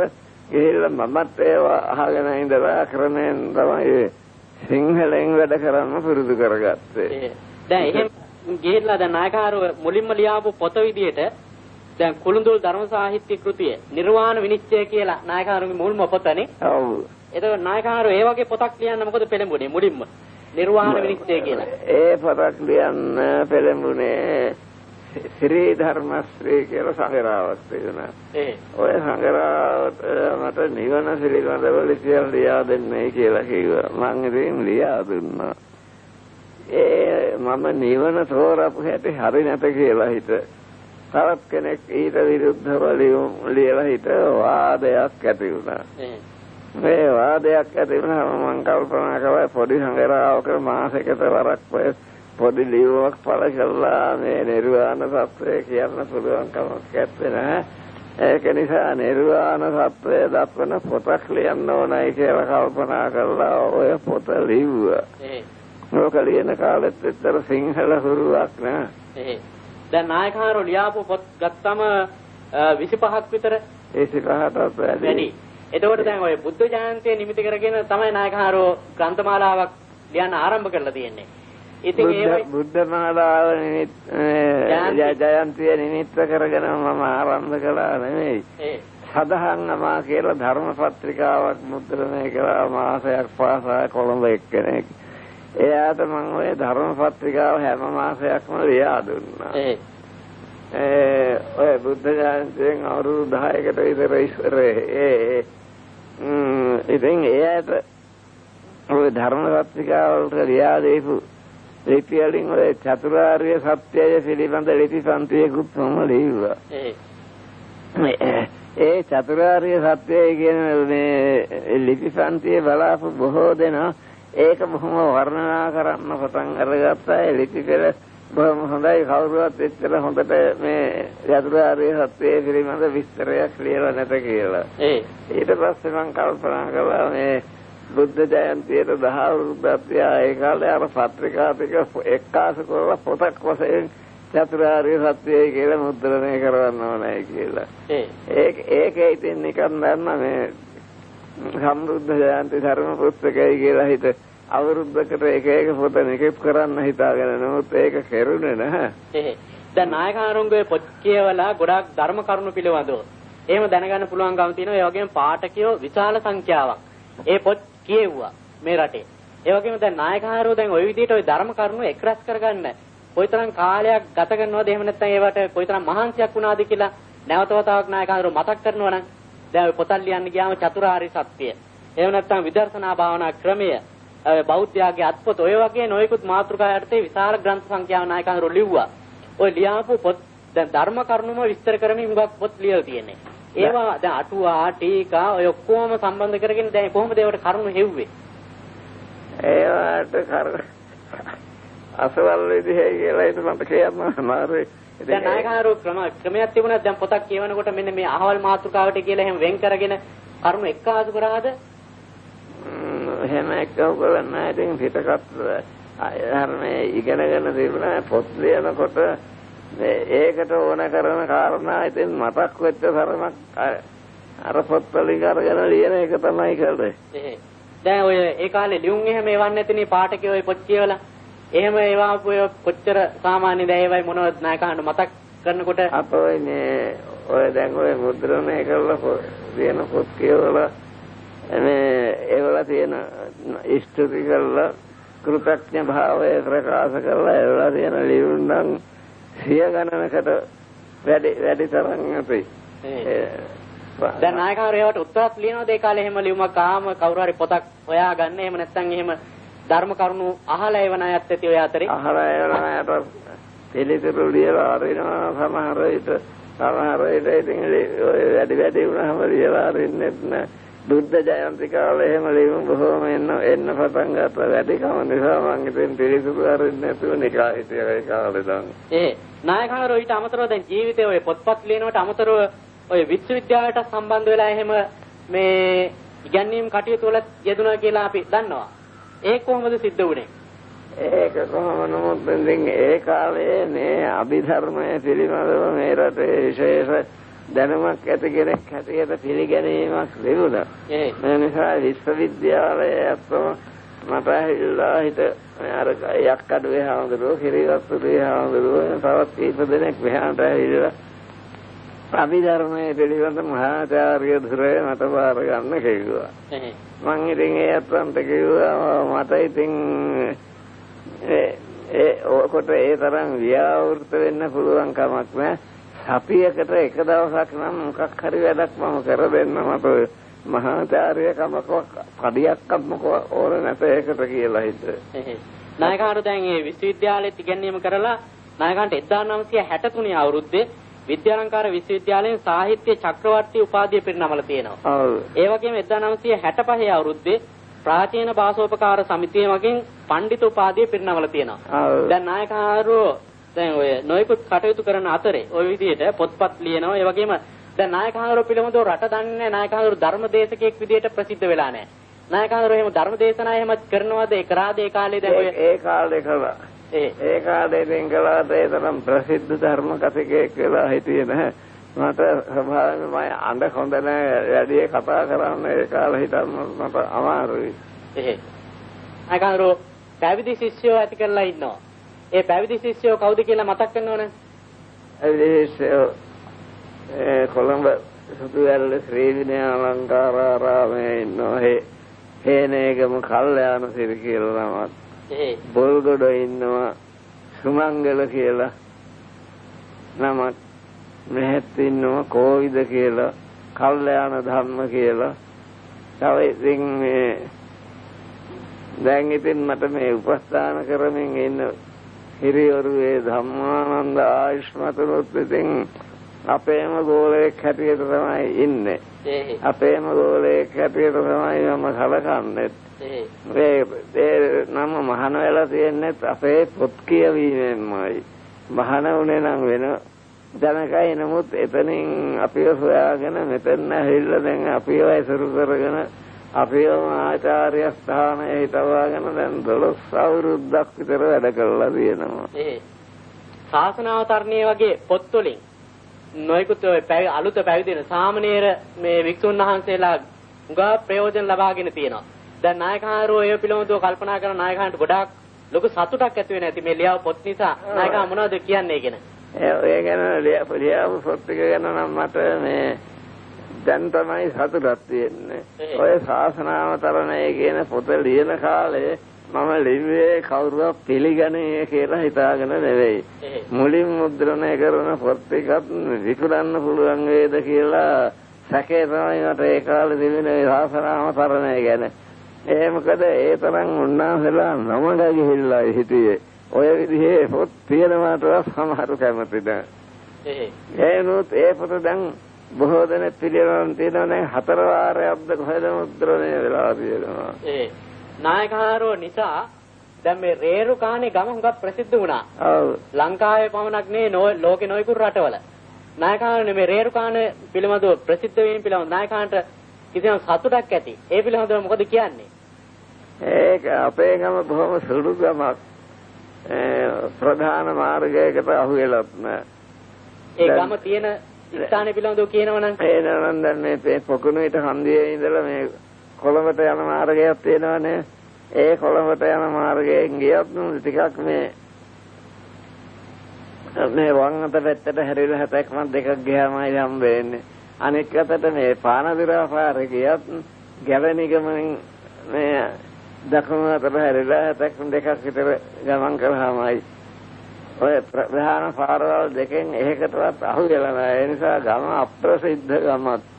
S6: ගිහිල්ලා මමත් ඒවා අහගෙන ඉඳලා ක්‍රමෙන් තමයි සිංහලෙන් වැඩ කරන්න පුරුදු කරගත්තේ.
S5: දැන් එහෙම ගිහිල්ලා දැන් නායකහරුව මුලින්ම ලියාපු පොත විදියට දැන් කුළුඳුල් ධර්ම සාහිත්‍ය කෘතිය නිර්වාණ විනිශ්චය කියලා නායකහරුගේ මුල්ම පොතනේ.
S6: ඔව්.
S5: එතකොට නායකහරුව ඒ වගේ පොතක් ලියන්න මොකද පෙළඹුණේ මුලින්ම? නිර්වාණ විනිශ්චය කියලා.
S6: ඒ පොතක් ලියන්න පෙළඹුණේ ශ්‍රී ධර්මශ්‍රී කියලා සංගරාවක් තිබුණා. ඔය සංගරාවට මට නිවන පිළිබඳව ලිපියක් ලියා දෙන්නයි කියලා කිව්වා. මං ඉතින් ලියා දුන්නා. ඒ මම නිවන තෝරපු හැටි හරි නැත කියලා හිත. තවත් කෙනෙක් ඊට විරුද්ධව ලියලා හිට වාදයක් ඇති වුණා. මේ වාදයක් ඇති වුණාම මම කල්පනා කළා පොඩි සංගරාවක මාසෙකට වරක් පොඩි ලියුමක් පළ කළා මේ නිර්වාණ සත්‍යය කියන්න පුළුවන් කමක් නැත්තේ ඒක නිසා නිර්වාණ සත්‍යය දක්වන පොතක් ලියන්න ඕනයි කියලා කල්පනා කළා ඔය පොත ලිව්වා. ඕක ලියන කාලෙත් විතර සිංහල හුරුවක් නෑ.
S5: දැන් නායකහරු ලියාපු පොත් ගත්තම 25ක් විතර
S6: 25ටත් වැඩි.
S5: එතකොට දැන් ඔය බුද්ධ ජයන්තිය නිමිති කරගෙන තමයි නායකහරු ග්‍රන්ථමාලාවක් ලියන්න ආරම්භ කරලා තියෙන්නේ. ඉතින් ඒ
S6: බුද්ධ මාලාව ජයන්තිය නිමිත්ත කරගෙන මම ආරම්භ කළා නෙමෙයි. සදහන් අමා කියලා ධර්ම පත්‍රිකාවක් මුද්‍රණය කළා මාසයක් පාසා කොළඹ එක්කෙනෙක්. එයාට මම ওই ධර්ම පත්‍රිකාව හැම මාසයක්ම ලියා දුන්නා. ඒ ඔය බුද්ධ ජයන්තියෙන් අවුරුදු 10කට විතර ඉස්සර ඒ ඉතින් එයාට ඔය ධර්ම පත්‍රිකාවලට ලියා දීපු ලිපි වලින් ඔය චතුරාර්ය සත්‍යය පිළිබඳ ලිපි පන්තියකුත් මම ලියුවා. ඒ චතුරාර්ය සත්‍යය කියන මේ ලිපි පන්තිය බලාපු බොහෝ දෙනා ඒක බොහොම වර්ණනා කරන්න පටන් අරගත්තා ඒ ලිපි පෙළ බොහොම හොඳයි කවුරුවත් එච්චර හොඳට මේ චතුරාර්ය සත්‍යය පිළිබඳ විස්තරයක් ලියලා නැත කියලා. ඊට පස්සේ මම කල්පනා කළා මේ බුද්ධ ජයන්තියට දහ අවුරුද්දක් තියා ඒ කාලේ අර පත්‍රිකා ටික එක්කාසු කරලා පොතක් වශයෙන් චතුරාර්ය සත්‍යය කියලා මුද්‍රණය කරන්න ඕනේ කියලා. ඒක ඒකේ ඉතින් නිකන් දැන්න මේ සම්බුද්ධ ජයන්ති ධර්ම පුස්තකය කියලා හිත අවුරුද්දකට එක එක පොත නිකෙප් කරන්න හිතාගෙන නමුත් ඒක කෙරුණේ නැහැ.
S5: දැන් නායකහරුන්ගේ පොත් කියවලා ගොඩාක් ධර්ම කරුණු පිළිබඳව එහෙම දැනගන්න පුළුවන්කම තියෙනවා. ඒ වගේම පාඨකයෝ විශාල සංඛ්‍යාවක්. ඒ පොත් කියෙව්වා මේ රටේ. ඒ වගේම දැන් නායකහරුවෝ දැන් ওই විදිහට ওই ධර්ම කරුණු එක්රැස් කරගන්න කොයිතරම් කාලයක් ගත කරනවද එහෙම නැත්නම් ඒවට කොයිතරම් මහන්සියක් වුණාද කියලා නැවත වතාවක් නායකහරුවෝ මතක් කරනවා නම් දැන් ඔය පොතක් ලියන්න ගියාම චතුරාර්ය සත්‍ය. එහෙම නැත්නම් විදර්ශනා භාවනා ක්‍රමය බෞද්ධයාගේ අත්පොත ඔය වගේ නොයෙකුත් මාතෘකා යටතේ විශාල ග්‍රන්ථ සංඛ්‍යාව නායකහරුවෝ ලිව්වා. ඔය ලියාපු පොත් දැන් ධර්ම කරුණුම විස්තර කරමින් හුඟක් පොත් ලියලා තියෙන්නේ. ඒවා දැන් අටුවා ටීකා ඔය ඔක්කොම සම්බන්ධ කරගෙන දැන් කොහොමද ඒවට කරුණු හෙව්වේ?
S6: ඒවට කර අසවල් විදිහේ කියලා ඒක මට කියන්න අමාරුයි.
S5: දැන් නායකහරු ක්‍රම ක්‍රමයක් තිබුණා දැන් පොතක් කියවනකොට මෙන්න මේ අහවල් මාතෘකාවට කියලා එහෙම වෙන් කරගෙන කරුණු එක්කාසු කරාද?
S6: එහෙම එක්කව කරන්නේ ඉතින් පිටකත් ධර්මයේ ඉගෙනගෙන තිබුණා පොත් ලියනකොට ඒකට ඕන කරන කාරණා ඉතින් මතක් වෙච්ච තරමක් අර පොත් වලින් අරගෙන ලියන එක තමයි කරන්නේ.
S5: දැන් ඔය ඒ කාලේ ලියුම් එහෙම එවන්නේ නැතිනේ පාඨකයෝ ඔය පොත් කියවලා. එහෙම ඒවා ඔය කොච්චර සාමාන්‍ය දේ ඒවයි මොනවද නායකහඬ මතක් කරනකොට
S6: අපෝ මේ ඔය දැන් ඔය මුද්‍රණය කරලා ලියන පොත් කියවලා මේ ඒවල තියෙන ස්තුති කරලා කෘතඥ භාවය ප්‍රකාශ කරලා ඒවල තියෙන ලියුම් නම් සිය ගණනකට වැඩි වැඩි තරම් ඇති.
S5: දැන් නායකවරු ඒවට උත්තරත් ලියනවද ඒ කාලේ එහෙම ලියුමක් ආම කවුරු හරි පොතක් හොයාගන්න එහෙම නැත්නම් එහෙම ධර්ම කරුණු අහලා එවන අයත් ඇති ඔය අතරේ.
S6: අහලා එවන අයට පිළිතුරු ලියලා අරිනවා සමහර විට සමහර විට ඉතින් වැඩි වැඩි වුණාම ලියලා අරින්නෙත් නෑ. බුද්ධ ජයන්ති කාලේ එහෙම ලියමු බොහෝම එන්න එන්න පටන් ගත්තා වැඩිකම නිසා මං ඉතින් පිළිසුදු අරින්න නැතුව නිකා හිටියා ඒ කාලේ දන්.
S5: ඒ නායකහරු ඊට අමතරව දැන් ජීවිතේ ඔය පොත්පත් ලියනවට අමතරව ඔය විශ්වවිද්‍යාලයට සම්බන්ධ වෙලා එහෙම මේ ඉගැන්වීම් කටයුතු වල යෙදුණා කියලා අපි දන්නවා. ඒ කොහොමද සිද්ධ වුනේ?
S6: ඒක කොහොම නමුත් ඉතින් ඒ කාලේ මේ අභිධර්මයේ පිළිබඳව මේ රටේ විශේෂ දැනුමක් ඇති කෙනෙක් හැටියට පිළිගැනීමක් ලැබුණා. ඒ නිසා විශ්වවිද්‍යාලයේ අත්ම මට ඇහිලා හිට අර යක්කඩුවේ හාමුදුරුවෝ කිරිවත්තුවේ හාමුදුරුවෝ තවත් කීප දෙනෙක් මෙහාට ඇවිල්ලා අභිධර්මයේ පිළිබඳ මහාචාර්ය ධුරය මට බාර ගන්න කිව්වා. මං ඉතින් ඒ අත්වන්ට කිව්වා මට ඉතින් ඒ ඔකට ඒ තරම් ව්‍යාවෘත වෙන්න පුළුවන් කමක් නෑ. සතියකට එක දවසක් නම් මොකක් හරි වැඩක් මම කර දෙන්න මට මහාචාර්ය කමක පඩියක්වත් මොක ඕන නැත ඒකට කියලා හිතුවේ.
S5: නායකහරු දැන් මේ විශ්වවිද්‍යාලෙත් ඉගෙනීම කරලා නායකන්ට 1963 අවුරුද්දේ විද්‍යාලංකාර විශ්වවිද්‍යාලයෙන් සාහිත්‍ය චක්‍රවර්ති උපාධිය පිරිනමලා තියෙනවා.
S6: ඔව්.
S5: ඒ වගේම 1965 අවුරුද්දේ ප්‍රාචීන භාෂෝපකාර සමිතිය මගින් පඬිතු උපාධිය පිරිනමලා තියෙනවා. දැන් නායකහරු දැන් ඔය නොයෙකුත් කටයුතු කරන අතරේ ওই විදිහට පොත්පත් ලියනවා. ඒ වගේම දැන් නායකහරු පිළිබඳව රට දන්නේ නායකහරු ධර්මදේශකයෙක් විදිහට ප්‍රසිද්ධ වෙලා නැහැ. නායකහරු එහෙම ධර්මදේශනා එහෙම කරනවද ඒ කරාද ඒ කාලේ දැන් ඔය
S6: ඒ කාලේ කළා.
S5: ඒ
S6: ඒ කාලේ ඉතින් කළාට ඒ තරම් ප්‍රසිද්ධ ධර්ම කතිකයෙක් වෙලා හිටියේ නැහැ. මට ස්වභාවයෙන්ම මම අඬ හොඳ නැහැ වැඩි කතා කරන්න ඒ කාලේ හිටන්න මට අමාරුයි.
S5: එහෙ. නායකහරු පැවිදි ශිෂ්‍යයෝ ඇති කරලා ඉන්නවා. ඒ පැවිදි ශිෂ්‍යයෝ කවුද කියලා මතක්.
S6: ඇවිල්ලා ඒ කොළඹ සුදුවැල්ල ශ්‍රී විනය අලංකාරාරාමේ ඉන්නවා. හේ හේනේගම කල්යාණ සිරි කියලා නමක්. බොල්ගොඩ ඉන්නවා සුමංගල කියලා නමක්. මෙහෙත් ඉන්නවා කෝවිද කියලා කල්යාණ ධර්ම කියලා. තව ඉතින් මේ දැන් ඉතින් මට මේ උපස්ථාන කරමින් ඉන්න හිරියරුවේ ධම්මානන්ද ආයුෂ්මතුනුත් ඉතින් අපේම ගෝලයක් හැටියට තමයි ඉන්නේ. අපේම ගෝලයක් හැටියට තමයි මම සලකන්නේ. ඒ ඒ නම මහාන වෙලා තියෙන්නේ අපේ පොත් කියවීමෙන්මයි. මහාන උනේ නම් වෙන දැනකයි නමුත් එතනින් අපිව සොයාගෙන මෙතන ඇවිල්ලා දැන් අපිව ඇසුරු කරගෙන අපිවම ආචාර්ය ස්ථානයේ හිටවාගෙන දැන් 12 අවුරුද්දක් විතර වැඩ කළා තියෙනවා.
S5: ඒ ශාසනාවතරණයේ වගේ පොත්වලින් නොයෙකුත් අලුත පැවිදෙන සාමණේර මේ වික්ෂුන් වහන්සේලා උගා ප්‍රයෝජන ලබාගෙන තියෙනවා. දැන් නායකහාරෝ ඒ පිළිබඳව කල්පනා කරන නායකයන්ට ගොඩාක් ලොකු සතුටක් ඇති වෙන ඇති මේ ලියාව පොත් නිසා නායකහා මොනවද කියන්නේ කියන.
S6: ඒ ගැන ලියාපු පොත් ටික ගැන නම් මට මේ දැන් තමයි සතුටක් තියෙන්නේ. ඔය ශාසනාවතරණය කියන පොත ලියන කාලේ මම ලිව්වේ කවුරුවක් පිළිගන්නේ කියලා හිතාගෙන නෙවෙයි. මුලින් මුද්‍රණය කරන පොත් ටිකත් විකුණන්න පුළුවන් වේද කියලා සැකේ තමයි මට ඒ කාලේ තිබෙන ශාසනාවතරණය ගැන. ඒ මොකද ඒ තරම් උන්වහන්සේලා නමඩ ගිහිල්ලා හිටියේ. ඔය විදිහේ පොත් තියෙනවාට සමහරු කැමති නැහැ. ඒනොත් ඒ පොත දැන් බොහෝ දෙනෙක් පිළිගන්න තියෙනවා දැන් හතර වාරයක්ද කොහෙද මුද්‍රණය වෙලා තියෙනවා.
S5: ඒ නායකහාරෝ නිසා දැන් මේ රේරු කානේ ගම හුඟක් ප්‍රසිද්ධ වුණා.
S6: ඔව්.
S5: ලංකාවේ පමණක් නෙවෙයි ලෝකේ නොයෙකුත් රටවල. නායකහාරනේ මේ රේරු කානේ පිළිබඳව ප්‍රසිද්ධ වීම පිළිබඳව නායකහාන්ට කිසියම් සතුටක් ඇති. ඒ පිළිබඳව මොකද කියන්නේ?
S6: ඒක අපේ ගම බොහොම සුළු ගමක්. ප්‍රධාන මාර්ගයකට අහු වෙලත් නෑ.
S5: ඒ ගම තියෙන ස්ථානේ පිළිබඳව කියනවනම්
S6: එනනම් දැන් මේ පොකුණුවිට හන්දියේ ඉඳලා මේ කොළඹට යන මාර්ගයක් තියෙනවනේ. ඒ කොළඹට යන මාර්ගයෙන් ගියත් ටිකක් මේ මේ වම් අත පැත්තට හැරිලා හැතක්ම දෙකක් ගියාමයි හම්බ වෙන්නේ. අනෙක් අතට මේ පානදිරා පාරේ ගියත් ගැවණිගමෙන් මේ දකුණු අතට හැරිලා හැතක්ම දෙකක් විතර ගමන් කරාමයි. ඔය ප්‍රධාන පාරවල් දෙකෙන් එකකටවත් අහු වෙලා නැහැ. ඒ නිසා ගම අප්‍රසිද්ධ ගමක්.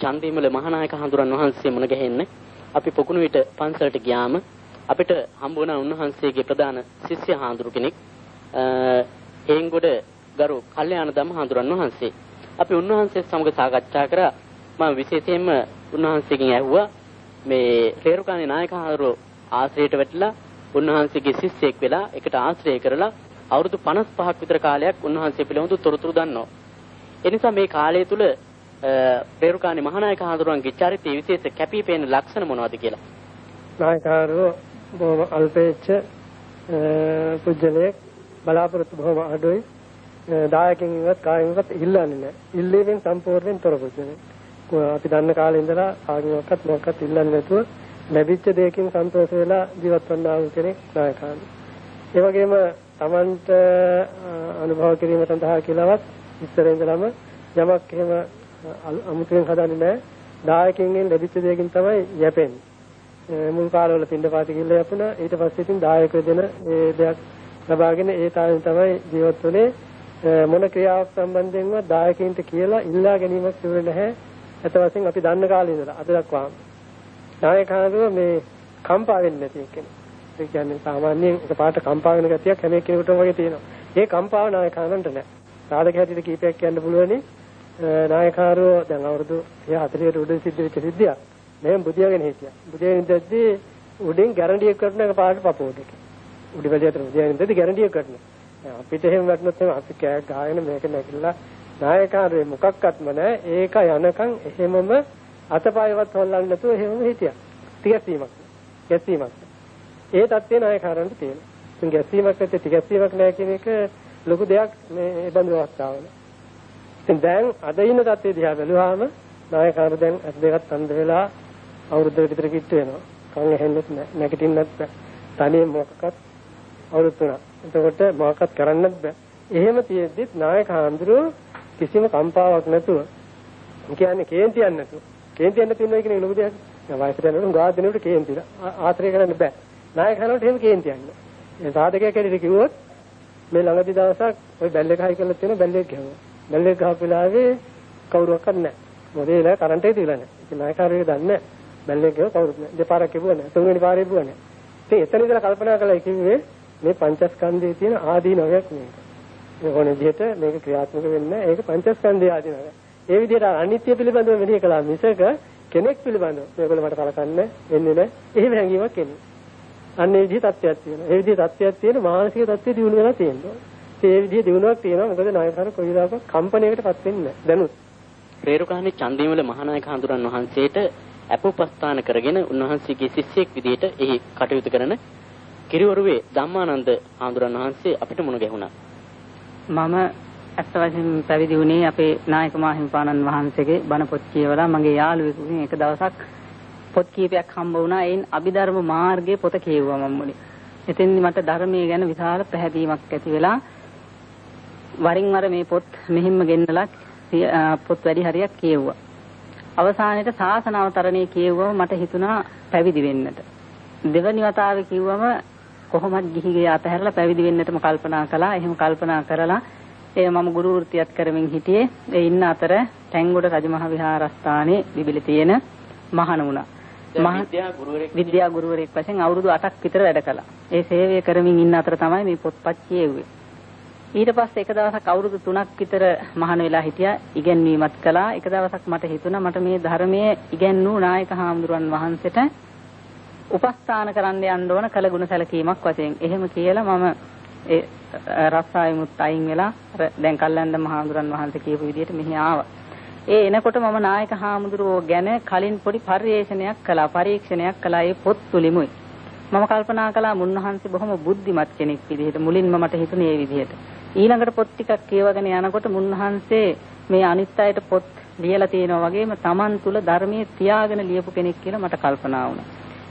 S5: චන්දිමල මහානායක හඳුරන් වහන්සේ මුණ ගැහෙන්නේ අපි පොකුණු විට පන්සලට ගියාම අපිට හම්බ වුණා උන්වහන්සේගේ ප්‍රධාන ශිෂ්‍ය හාමුදුරු කෙනෙක් හේන්ගොඩ ගරු කල්යාණ ධම්ම හාමුදුරන් වහන්සේ. අපි උන්වහන්සේ සමග සාකච්ඡා කරා මම විශේෂයෙන්ම උන්වහන්සේගෙන් ඇහුවා මේ රේරුකාණේ නායක හාමුදුරුවෝ ආශ්‍රයයට වැටිලා උන්වහන්සේගේ ශිෂ්‍යෙක් වෙලා එකට ආශ්‍රය කරලා අවුරුදු 55ක් විතර කාලයක් උන්වහන්සේ පිළිබඳව තොරතුරු දන්නවා. එනිසා මේ කාලය තුල රේරුකාණේ මහානායක හාමුදුරුවන්ගේ චරිතයේ විශේෂ කැපිපෙන ලක්ෂණ මොනවද කියලා.
S7: නායකහරු බොහොම අල්පේච්ඡ පුජ්‍යලයක් බලාපොරොත්තු බොහොම අඩුයි. දායකෙන් ඉවත් කායින්වත් ඉල්ලන්නේ නැහැ. ඉල්ලීමෙන් සම්පූර්ණයෙන් තොර පුජ්‍යලයක්. අපි දන්න කාලේ ඉඳලා ආගමක්වත් මොකක්වත් ඉල්ලන්නේ නැතුව ලැබිච්ච දෙයකින් සන්තෝෂ වෙලා ජීවත් වන්නා වූ කෙනෙක් නායකයන්. ඒ වගේම Tamanට අනුභව කිරීම සඳහා කියලාවත් ඉස්සර ඉඳලම යමක් එහෙම අමුතුවෙන් හදන්නේ නැහැ. දායකයන්ගෙන් ලැබිච්ච දෙයකින් තමයි යැපෙන්නේ. මුල් කාලවල පින්ඩපාත ගිහිල්ලා යපුණා. ඊට පස්සේ ඉතින් දායකයෝ දෙන ඒ දෙයක් ලබාගෙන ඒ තාලෙන් තමයි ජීවත් වුනේ. මොන ක්‍රියාවක් සම්බන්ධයෙන්වත් දායකයින්ට කියලා ඉල්ලා ගැනීමක් තිබුණේ නැහැ. අත වශයෙන් අපි දන්න කාලේ ඉඳලා අද දක්වාම. නායකයන්ව මේ කම්පා වෙන්නේ නැති කෙනෙක්. ඒ කියන්නේ සාමාන්‍යයෙන් එකපාරට කම්පා වෙන ගතියක් හැම කෙනෙකුටම වගේ තියෙනවා. ඒ කම්පාව නායකයන්ට නැහැ. සාධක හැටියට කීපයක් කියන්න පුළුවනි. නායකයන්ව දැන් අවුරුදු 40ට උඩින් සිද්ධ වෙච්ච සිද්ධියක්. මෙහෙම බුදියාගෙන හිටියා. බුදියාගෙන ඉඳද්දී උඩින් ගැරන්ඩියක් කරන එක පාට පපුවට. උඩි වැලියට බුදියාගෙන ඉඳද්දී ගැරන්ඩියක් කරනවා. අපිට එහෙම වැටුනොත් එහෙම අපි කෑ ගහගෙන මේක නැගිලා නායකාරේ මොකක්වත්ම නැහැ. ඒක යනකම් එහෙමම අතපයවත් හොල්ලන්නේ නැතුව එහෙමම හිටියා. තිගැස්සීමක්. ගැස්සීමක්. ඒ தත්ත්වේ නායකාරන්ට තියෙනවා. ඉතින් ගැස්සීමක් නැත්නම් තිගැස්සීමක් නැහැ කියන එක ලොකු දෙයක් මේ බඳු අවස්ථාවල. ඉතින් දැන් අද ඉන්න තත්ත්වය දිහා බැලුවාම නායකාරු දැන් අත් දෙකත් අන්ධ වෙලා අවුරුද්දකට විතර කිට්ටු වෙනවා. කන් ඇහෙන්නෙත් නැහැ. නැගිටින්නත් බෑ. තනිය මොකක්වත් අවුරුදු තුනක්. එතකොට මොකක්වත් කරන්නත් බෑ. එහෙම තියෙද්දිත් නායකාඳුරු කිසිම කම්පාවක් නැතුව කියන්නේ කේන්තියක් නැතුව. කේන්තියක් නැතුව ඉන්නවා කියන්නේ ලොකු දෙයක්. වයසට යනකොට ගාඩ දෙනකොට කේන්තිලා ආශ්‍රය කරන්න බෑ. නායකහනට එහෙම කේන්තියක් නැහැ. ඒ සාධකයක් ඇරෙදි කිව්වොත් මේ ළඟදි දවසක් ওই බැල් එකයි කරලා තියෙන බැල් එක ගහනවා. බැල් එක ගහපු වෙලාවේ කවුරුවක්වත් නැහැ. මොකද ඒ වෙලාවේ කරන්ට් එක තිබුණා නැහැ. ඉතින් නායකාරයෙක් දන්නේ බැල් එක ගහුවා කවුරුත් නැහැ. දෙපාරක් කිව්වා නැහැ. තුන්වෙනි පාරේ කිව්වා නැහැ. ඉතින් එතන ඉඳලා කල්පනා කළා කිව්වේ මේ පංචස්කන්ධයේ තියෙන ආදීනවයක් මේක. මේ ඕන විදිහට මේක ක්‍රියාත්මක වෙන්නේ ඒක පංචස්කන්ධයේ ආදීනවයක්. ඒ විදිහට අනිත්‍ය පිළිබඳව මෙනෙහි කළා මිසක කෙනෙක් පිළිබඳව මේගොල්ලෝ මට කලකන්නේ වෙන්නේ නැහැ. එහෙම හැඟීමක් එන්නේ. අන්න ඒ විදිහේ තත්ත්වයක් තියෙනවා. ඒ විදිහේ තත්ත්වයක් තියෙන මානසික තත්ත්වය දිනු වෙලා තියෙනවා. ඒ විදිහේ දිනුවක් තියෙනවා. මොකද නායකහර කොයිදාක කම්පණයකටපත් වෙන්නේ නැහැ. දැනුත්.
S5: රේරුකාණේ චන්දීමල මහානායක හඳුරන් වහන්සේට අපෝපස්ථාන කරගෙන උන්වහන්සේගේ ශිෂ්‍යෙක් විදිහට එහි කටයුතු කරන කිරිවරුවේ ධම්මානන්ද හඳුරන් වහන්සේ අපිට මුණ ගැහුණා.
S1: මම ඇත්ත වශයෙන්ම පැවිදි වුණේ අපේ නායක මාහිමිපාණන් වහන්සේගේ බණ පොත් කියවලා මගේ යාළුවෙකුගෙන් එක දවසක් පොත් කීපයක් හම්බ වුණා. ඒන් අභිධර්ම මාර්ගයේ පොත කියවුවා මම මුලින්. එතෙන්දි මට ධර්මයේ ගැන විශාල පැහැදීමක් ඇති වෙලා වරින් වර මේ පොත් මෙහින්ම ගෙන්නලා පොත් වැඩි හරියක් කියවුවා. අවසානයේට සාසන අවතරණේ කියවුවම මට හිතුණා පැවිදි වෙන්නට. දෙවනි වතාවේ කිව්වම කොහොමද ගිහි ගේ අතහැරලා පැවිදි වෙන්නටම කල්පනා කළා. එහෙම කල්පනා කරලා ඒ මම ගුරු වෘත්තියත් කරමින් හිටියේ. ඒ ඉන්න අතර ටැංගොඩ රජමහ විහාරස්ථානයේ බිබිලි තියෙන මහණ වුණා. විද්‍යා ගුරුවරයෙක් වශයෙන් අවුරුදු 8ක් විතර වැඩ කළා. ඒ සේවය කරමින් ඉන්න අතර තමයි මේ පොත්පත් කියෙව්වේ. ඊට පස්සේ එක දවසක් අවුරුදු 3ක් විතර මහාන වෙලා හිටියා. ඉගැන්වීමත් කළා. එක දවසක් මට හිතුණා මට මේ ධර්මයේ ඉගැන්වූ නායක හාමුදුරන් වහන්සේට උපස්ථාන කරන්න යන්න ඕන කළගුණ සැලකීමක් වශයෙන්. එහෙම කියලා මම ඒ රස්සාවෙමුත් අයින් වෙලා දැන් කල්ලන්ද මහාමුදුරන් වහන්සේ කියපු විදිහට මෙහි ආවා. ඒ එනකොට මම නායක හාමුදුරුවෝ ගැන කලින් පොඩි පරිේශනයක් කළා පරීක්ෂණයක් කළා ඒ පොත් තුලිමුයි. මම කල්පනා කළා මුන්නහන්සේ බොහොම බුද්ධිමත් කෙනෙක් විදිහට මුලින්ම මට හිතුනේ ඒ විදිහට. ඊළඟට පොත් ටිකක් කියවගෙන යනකොට මුන්නහන්සේ මේ අනිත් අයට පොත් ලියලා තියෙනවා වගේම Taman තුල ධර්මයේ තියාගෙන ලියපු කෙනෙක් කියලා මට කල්පනා වුණා.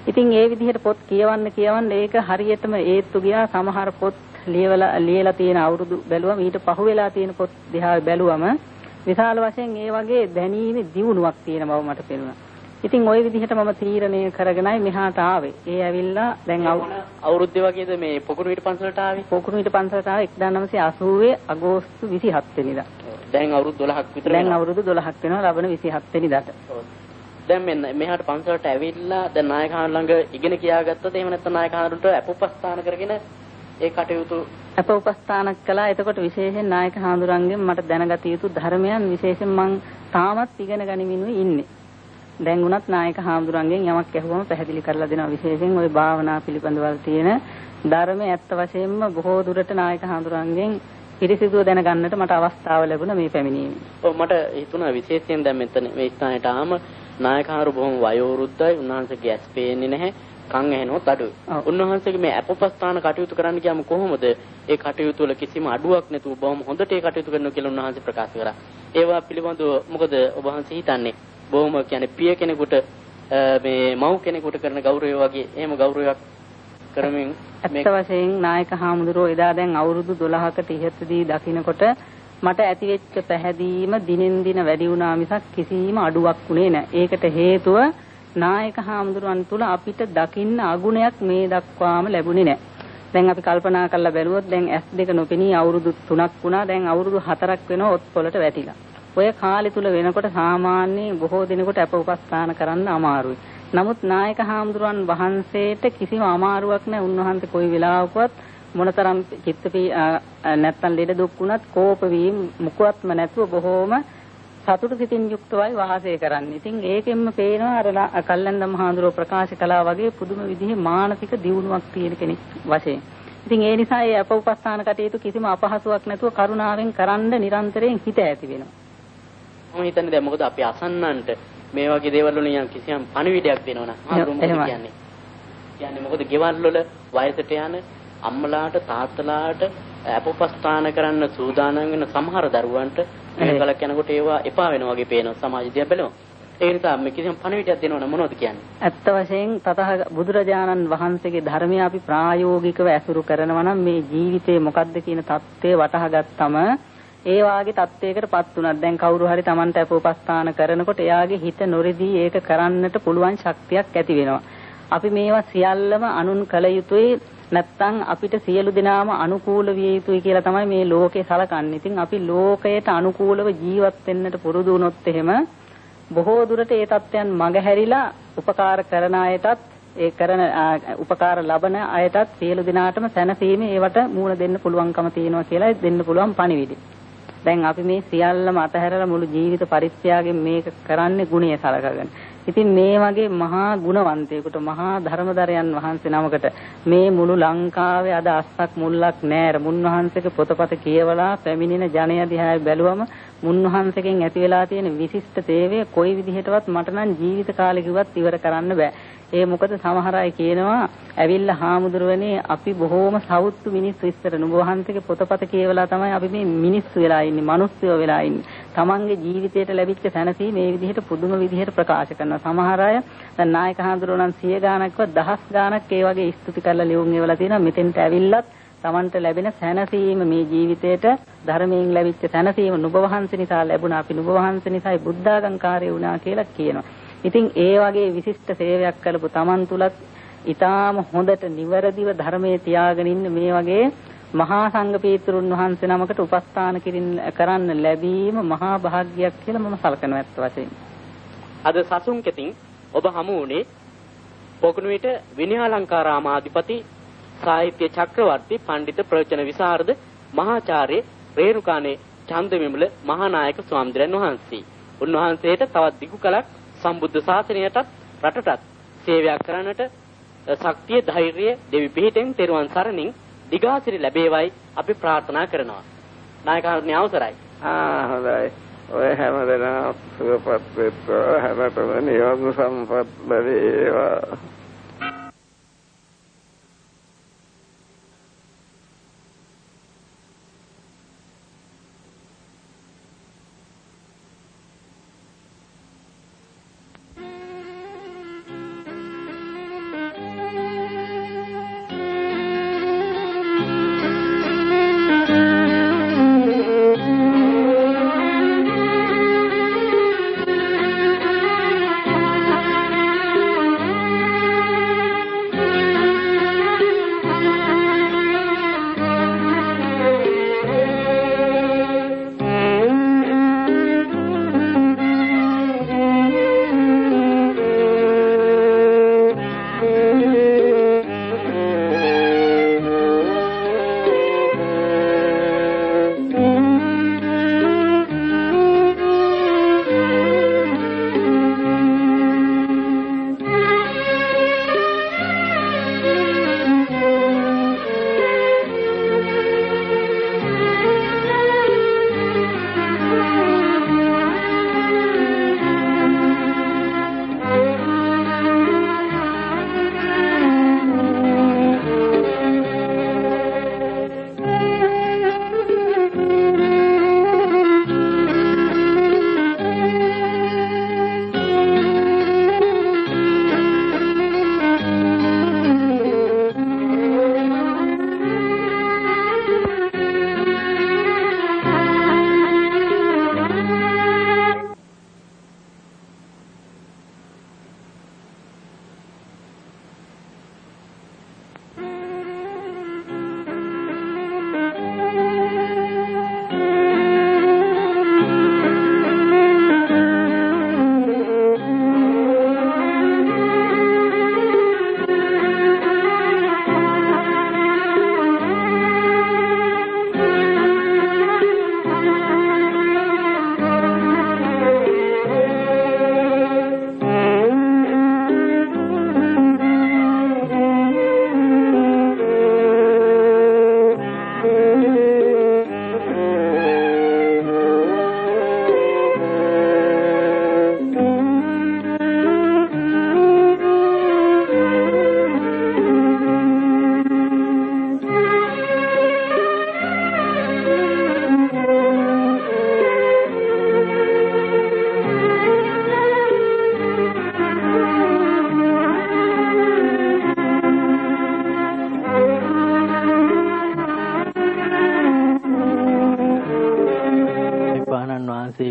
S1: ඉතින් ඒ විදිහට පොත් කියවන්න කියවන්න ඒක හරියටම ඒත්තු ගියා සමහර පොත් ලියවලා ලියලා තියෙන අවුරුදු බැලුවම ඊට පහුවෙලා තියෙන පොත් දිහා බැලුවම විශාල වශයෙන් ඒ වගේ දැනීමේ දියුණුවක් තියෙන බව මට පෙනුණා. ඉතින් ওই විදිහට මම තීරණය කරගෙනයි මෙහාට ආවේ. ඒ ඇවිල්ලා දැන්
S5: අවුරුද්දේ වගේද මේ පොකුණු විට පන්සලට ආවේ?
S1: පොකුණු විට පන්සලට ආවේ 1980 අගෝස්තු 27 වෙනිදා.
S5: දැන් අවුරුදු 12ක් විතර
S1: දැන් අවුරුදු 12ක් වෙනවා ලබන 27 වෙනිදාට.
S5: දැන් මෙන්න මෙහාට පන්සලට ඇවිල්ලා දැන් නායකහන් ළඟ ඉගෙන කියාගත්තොත් එහෙම නැත්නම් නායකහන්ට අපෝපස්ථාන කරගෙන ඒ කටයුතු
S1: අපෝපස්ථාන කළා. එතකොට විශේෂයෙන් නායක හාමුදුරන්ගෙන් මට දැනගත යුතු ධර්මයන් විශේෂයෙන් මම තාමත් ඉගෙන ගනිමිනුයි ඉන්නේ. දැන් උනත් නායක හාමුදුරන්ගෙන් යමක් ඇහුවම පැහැදිලි කරලා දෙනවා. විශේෂයෙන් ওই භාවනා පිළිබඳව තියෙන ධර්මයේ ඇත්ත වශයෙන්ම බොහෝ දුරට නායක හාමුදුරන්ගෙන් පිරිසිදුව දැනගන්නට මට අවස්ථාව ලැබුණා මේ පැමිණීම.
S5: ඔව් මට හිතුණා විශේෂයෙන් දැන් මෙතන මේ ස්ථානයට ආම නායකහරු බොහොම වයෝවෘද්ධයි. උන්වහන්සේගේ ඇස් පේන්නේ නැහැ. කන් ඇහෙනවත් අඩුයි. උන්වහන්සේගේ මේ අපපස්ථාන කටයුතු කරන්න ගියාම කොහොමද ඒ කටයුතු වල කිසිම අඩුවක් නැතුව බොහොම හොඳට ඒ කටයුතු කරනවා කියලා උන්වහන්සේ ප්‍රකාශ කරා. ඒවා පිළිබඳව මොකද ඔබ වහන්සේ හිතන්නේ? බොහොම කියන්නේ පිය කෙනෙකුට මේ මව් කෙනෙකුට කරන ගෞරවය වගේ එහෙම ගෞරවයක් කරමින්
S1: ඇත්ත වශයෙන් නායක හාමුදුරුවෝ එදා දැන් අවුරුදු 12කට ඉහතදී දකින්නකොට මට ඇතිවෙච්ච පැහැදීම දිනෙන් දින වැඩි වුණා මිසක් කිසිම අඩුවක් උනේ නැහැ. ඒකට හේතුව නායක හාමුදුරුවන් තුල අපිට දකින්න අගුණයක් මේ දක්වාම ලැබුණේ නැහැ. දැන් අපි කල්පනා කරලා බැලුවොත් දැන් S2 නොපෙනී අවුරුදු 3ක් වුණා. දැන් අවුරුදු 4ක් වෙනවා ඔත් පොළට වැටිලා. ඔය කාලය තුල වෙනකොට සාමාන්‍ය බොහෝ දිනකට අප උපස්ථාන කරන්න අමාරුයි. නමුත් නායක හාමුදුරුවන් වහන්සේට කිසිම අමාරුවක් නැහැ. උන්වහන්සේ කොයි වෙලාවකවත් මොනතරම් චිත්තපී නැත්තම් ලෙඩ දුක් වුණත් කෝප වීම මුකවත්ම නැතුව බොහෝම සතුට සිතින් යුක්තවයි වාසය කරන්නේ. ඉතින් ඒකෙන්ම පේනවා අර කල්ලන්ද මහඳුරෝ ප්‍රකාශ කළා වගේ පුදුම විදිහේ මානසික දියුණුවක් තියෙන කෙනෙක් වශයෙන්. ඉතින් ඒ නිසා මේ අපෝපස්ථාන කටයුතු කිසිම අපහසුාවක් නැතුව කරුණාවෙන් කරන්න නිරන්තරයෙන් හිත ඇති වෙනවා.
S5: මම හිතන්නේ දැන් මොකද අපි අසන්නන්ට මේ වගේ දේවල් වලින් යම් කිසියම් පණිවිඩයක් දෙනවනම් ආඳුරු මොකද කියන්නේ? කියන්නේ මොකද ගෙවල් වල වයසට යන අම්මලාට තාත්තලාට අපෝපස්ථාන කරන්න සූදානම් වෙන සමහර දරුවන්ට මේ කලක් යනකොට ඒවා එපා වෙනවා වගේ පේනවා සමාජ දිහා බලමු. ඒ නිසා මේ කිසිම පණිවිඩයක් දෙනවනම් මොනවද කියන්නේ?
S1: ඇත්ත වශයෙන් තතහ බුදුරජාණන් වහන්සේගේ ධර්මය අපි ප්‍රායෝගිකව ඇසුරු කරනවා නම් මේ ජීවිතේ මොකද්ද කියන தත්ත්වය වටහා ගත්තම ඒ වාගේ தත්වයකටපත් උනත් දැන් කවුරු හරි Tamanට අපෝපස්ථාන කරනකොට එයාගේ හිත නොරෙදී ඒක කරන්නට පුළුවන් ශක්තියක් ඇති වෙනවා. අපි මේවා සියල්ලම අනුන් කළ යුතුයි නැත්තම් අපිට සියලු දෙනාම අනුකූල විය යුතුයි කියලා තමයි මේ ලෝකේ සලකන්නේ. ඉතින් අපි ලෝකයට අනුකූලව ජීවත් වෙන්නට පුරුදු වුණොත් එහෙම බොහෝ දුරට ඒ தත්යන් මගහැරිලා උපකාර කරන අයටත් ඒ කරන උපකාර ලබන අයටත් සියලු දෙනාටම සැනසීමේ ඒවට මූණ දෙන්න පුළුවන්කම තියෙනවා කියලා දෙන්න පුළුවන් පණිවිඩය. දැන් අපි මේ සියල්ලම අතහැරලා මුළු ජීවිත පරිත්‍යාගයෙන් මේක කරන්නේ ගුණය සලකගෙන. ඉතින් මේ වගේ මහා ගුණවන්තයෙකුට මහා ධර්මදරයන් වහන්සේ නමකට මේ මුළු ලංකාවේ අද අස්සක් මුල්ලක් නෑර මුන්වහන්සේගේ පොතපත කියවලා පැමිණෙන ජනය දිහා බැලුවම මුන්වහන්සේගෙන් ඇති වෙලා තියෙන විශිෂ්ට සේවය කොයි විදිහටවත් මට නම් ජීවිත කාලෙ කිව්වත් ඉවර කරන්න බෑ. ඒ මොකද සමහර අය කියනවා ඇවිල්ලා හාමුදුරුවනේ අපි බොහෝම සෞත්තු මිනිස්සු ඉස්සර නුඹ වහන්සේගේ පොතපත කියවලා තමයි අපි මේ මිනිස්සු වෙලා ඉන්නේ, මිනිස්සුયો වෙලා ඉන්නේ. තමන්ගේ ජීවිතයට ලැබිච්ච සැනසීම මේ විදිහට පුදුම විදිහට ප්‍රකාශ කරනවා. සමහර අය දැන් නායක හාමුදුරුවෝ නම් 100 ගාණක්වත් දහස් ගාණක් ඒ වගේ ස්තුති කරලා ලියුම් එවලා තියෙනවා. මෙතෙන්ට ඇවිල්ලත් තමන්ට ලැබෙන සැනසීම මේ ජීවිතේට ධර්මයෙන් ලැබිච්ච සැනසීම නුඹ වහන්සේ නිසා ලැබුණා. අපි නුඹ වහන්සේ නිසායි බුද්ධාගංකාරය වුණා කියලා කියනවා. ඉතින් ඒ වගේ විශිෂ්ට සේවයක් කළපු Taman තුලත් ඊටාම හොඳට නිවැරදිව ධර්මයේ තියාගෙන ඉන්න මේ වගේ මහා සංඝ පීතෘන් වහන්සේ නමකට උපස්ථාන කිරින් කරන්න ලැබීම මහා භාග්‍යයක් කියලා මම සලකනවා ඇත්ත වශයෙන්.
S5: අද සසුන් කෙතින් ඔබ හමු වුණේ පොකුණුවිට විනයාලංකාරාමාධිපති සාහිත්‍ය චක්‍රවර්ති පඬිත ප්‍රවචන විසරද මහාචාර්ය රේරුකානේ චන්දවිමල මහානායක ස්වාමීන් වහන්සේ. උන්වහන්සේට තවත් දිගු කලක් සම්බුද්ධ ශාසනයටත් රටටත් සේවයක් කරන්නට ශක්තිය ධෛර්යය දෙවි පිහිටෙන් තෙරුවන් සරණින් දිගාසිරි ලැබේවයි අපි ප්‍රාර්ථනා කරනවා. නායකයන්ගේ අවසරයි.
S6: ආ හොඳයි. ඔය හැමදෙනා සුවපත් වෙත්වා හැමතෙම නිවන් සම්පත් ලැබේවා.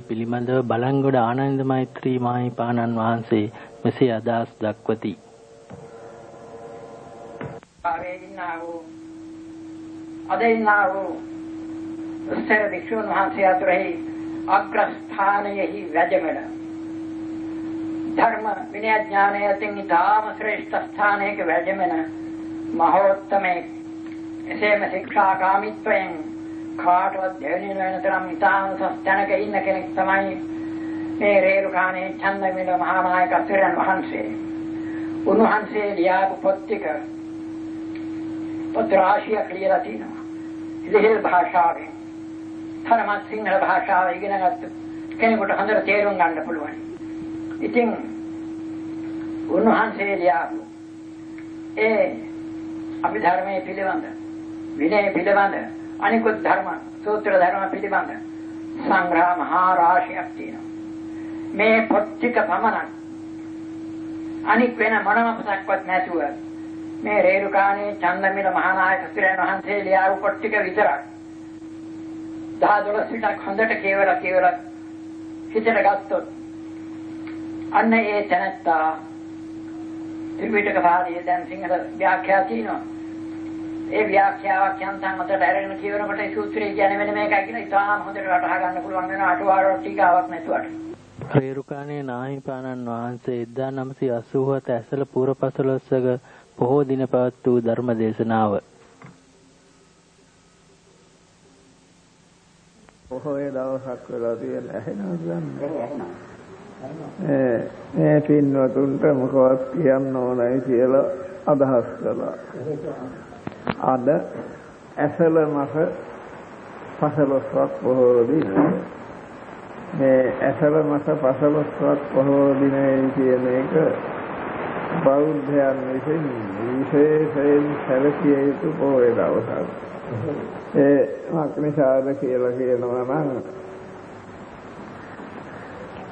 S8: පිළිබඳව බලංගොඩ ආනන්ද මෛත්‍රී මාහිපාණන් වහන්සේ මෙසේ අදහස් දක්වති.
S9: අද ඉන්නා වූ උත්තර භික්ෂුන් වහන්සේ අතරෙහි අග්‍රස්ථානයෙහි වැඩමෙන ධර්ම විනය ඥානය අතින් ඉතාම ශ්‍රේෂ්ඨ ස්ථානයක වැඩමෙන මහෝත්තමේ එසේම ශික්ෂාකාමීත්වයෙන් කාටවත් දෙවෙනි වෙන තරම් ඉතාම සස්තනක ඉන්න කෙනෙක් තමයි මේ රේරුකාණේ චන්දමිල මහා නායක අසුරයන් වහන්සේ. උන්වහන්සේ ලියාපු පොත් ටික පොත් රාශියක් ලියලා තිනවා. ඉතින් භාෂාවෙන් තරමත් සිංහල භාෂාව ඉගෙන ගත්ත කෙනෙකුට හොඳට තේරුම් ගන්න පුළුවන්. ඉතින් උන්වහන්සේ ලියාපු ඒ අපි ධර්මයේ පිළිබඳ විනය පිළිබඳ අනිකුත් ධර්ම සූත්‍ර ධර්ම පිළිබඳ සංග්‍රහ මහා රාශියක් තියෙනවා. මේ පොත් ටික පමණක් අනික් වෙන මොනම පොතක්වත් නැතුව මේ රේරුකාණේ චන්දමිල මහානායක ස්ත්‍රීන් වහන්සේ ලියාපු පොත් ටික විතරක් දහ දොළොස් විටක් හොඳට කියවලා කියවලා හිතට ගත්තොත් අන්න ඒ තැනත්තා ත්‍රිපිටක පාළිය දැන් සිංහල ව්‍යාඛ්‍යා තියෙනවා ඒ ව්‍යාඛ්‍යාවක් යන්තම් මතට අරගෙන කියවනකොට ඒ සූත්‍රය කියන්නේ මෙන්න මේකයි කියන ඉතාලම හොඳට වටහා ගන්න පුළුවන් වෙන අටුවාරෝ ටිකාවක් නැතුවට.
S8: රේරුකාණේ නාහිපාණන් වහන්සේ 1987 ඇසළ පුරපසළොස්වක පොහෝ දින පැවැත් වූ ධර්ම දේශනාව.
S6: පොහොය දවසක් වෙලා තියෙන? ඒ මේ පින්වතුන්ට මොකවත් කියන්න ඕනයි කියලා අදහස් කළා. අද ඇසල මාස පසළොස්වක් පොහොය දින මේ ඇසල මාස පසළොස්වක් පොහොය දිනයි කියන එක බෞද්ධයන් විසින් විශේෂයෙන් සැලකිය යුතු පොහොය දවසක්. ඒ මක්නිසාද කියලා කියනවා නම්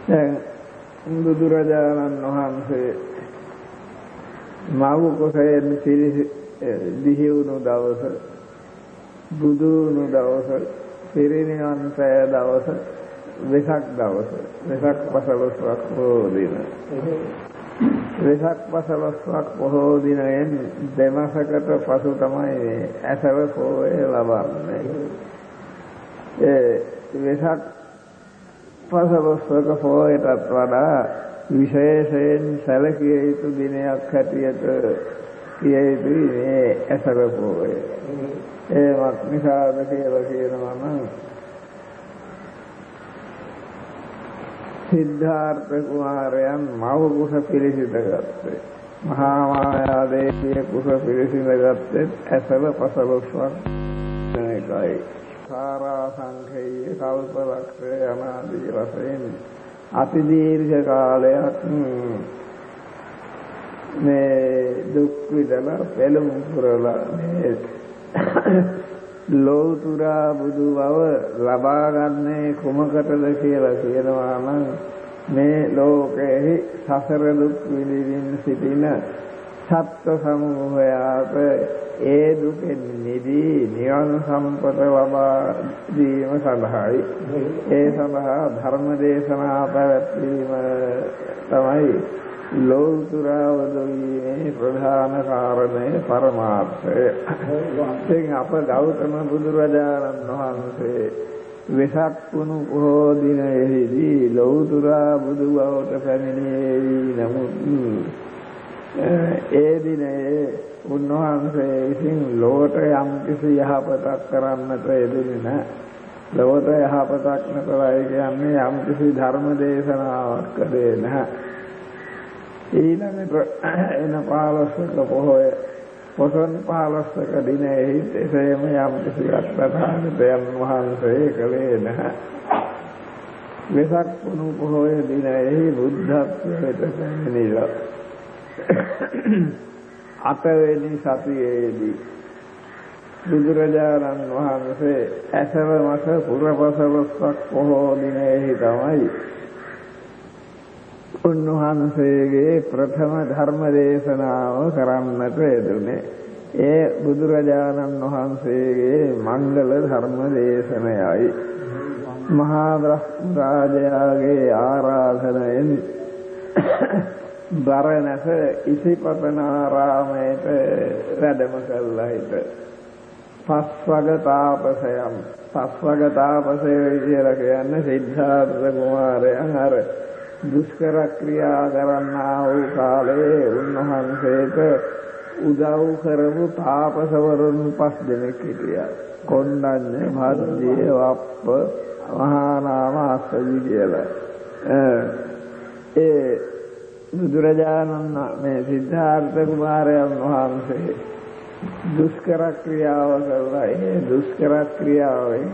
S6: දැන් බුදුරජාණන් වහන්සේ මව් කුසයෙන් දිහි වුණු දවස බුදු වුණු දවස පිරිනිවන් පෑ දවස වෙසක් දවස වෙසක් පසළොස්වක් පොහෝ දින. වෙසක් පසළොස්වක් පොහෝ දිනයෙන් දෙමසකට පසු තමයි ඇසල පොහොය ලබන්නේ. ඒ වෙසක් පසළොස්වක පොහොයටත් වඩා විශේෂයෙන් සැලකිය යුතු දිනයක් හැටියට කිය යුතුයි මේ ඇසල පොහොය. ඒවත් නිසාද කියලා කියනවා නම් සිද්ධාර්ථ කුමාරයන් මව කුස පිළිසිඳ ගත්තේ. මහා මායා දේවිය කුස පිළිසිඳ ගත්තේ ඇසල පසළොස්වක් එකයි. සාරා සංඛේය කල්පලක්ෂය අනාදී වශයෙන් අති දීර්ඝ කාලයක් මේ දුක් විඳලා පෙළම පුරලා මේ ලෝතුරා බුදු බව ලබා ගන්නේ කුමකටද කියලා කියනවා නම් මේ ලෝකෙහි සසර දුක් විඳින්න සිටින සත්ත්ව සමූහයාට ඒ දුකෙන් නිදී නිවන සම්පත ලබා දීම සඳහායි. ඒ සඳහා ධර්ම දේශනා පැවැත්වීම තමයි ලෝතුරා වදවීමේ ප්‍රධාන කාරණය පරමාර්ථය. ඉතින් අප ගෞතම බුදුරජාණන් වහන්සේ වෙසක් වුණු පොහෝ දිනයේදී ලෞතුරා බුදු බවට පැමිණියේ නමුත් ඒ දිනේ උන්වහන්සේ විසින් ලෝට යම් කිසි යහපතක් කරන්නට යෙදුනේ නැහැ. ලෝට යහපතක් නොකරයි කියන්නේ යම් කිසි ධර්ම දේශනාවක් කළේ නැහැ. ඊළඟට එන පාලස්සක පොහොය පොසොන් පාලස්සක දිනෙහි එසේම යම් කිසි අත්පතාගතයන් වහන්සේ කළේ නැහැ. වෙසක් වුණු පොහොය දිනෙහි බුද්ධත්වයට පැමිණිලා අටවෙනි සතියේදී බුදුරජාණන් වහන්සේ ඇසව මාස පුරපසළොස්වක් පොහෝ දිනෙහි තමයි උන්වහන්සේගේ ප්‍රථම ධර්ම දේශනාව කරන්නට යෙදුනේ. ඒ බුදුරජාණන් වහන්සේගේ මංගල ධර්ම දේශනයයි. මහා බ්‍රහ්ම රාජයාගේ ආරාධනයෙන් බරණැස ඉසිපතනාරාමයට වැඩම කළා හිට පස්වග තාපසයන් පස්වග තාපසය කියලා කියන්නේ සිද්ධාර්ථ කුමාරයන් අර දුෂ්කර ක්‍රියා කරන්නා වූ කාලයේ උන්වහන්සේට උදව් කරපු තාපසවරුන් පස් දෙනෙක් හිටියා. කොණ්ඩඤ්ඤ, භද්දිය, වප්ප, මහා නාම අස්සජි කියලා. ඒ බුදුරජාණන් මේ සිද්ධාර්ථ කුමාරයන් වහන්සේ දුෂ්කර ක්‍රියාව කළා. ඒ දුෂ්කර ක්‍රියාවෙන්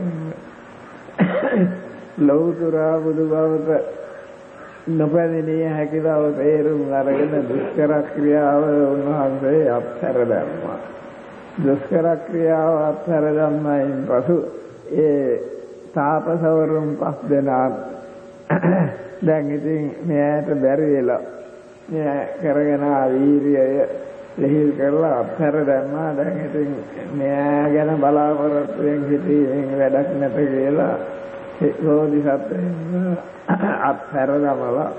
S6: ලෞතර බුදු බවට නොපැමිණිය හැකි බව තේරුම් අරගෙන දුෂ්කර ක්‍රියාව උන්වහන්සේ අත්හැර දැම්මා. දුෂ්කර ක්‍රියාව අත්හැර දැම්මයින් පසු ඒ තාපසවරුන් පස් දෙනා දැන් ඉතින් මෙයාට බැරි වෙලා මෙයා කරගෙන වීරියය ලෙහිල් කරලා අත්හැර දැම්මා දැන් ඉතින් මෙයා ගැන බලාපොරොත්තුෙන් හිටියෙන් වැඩක් නැත කියලා සෝදිසත් අත්හැර දමලා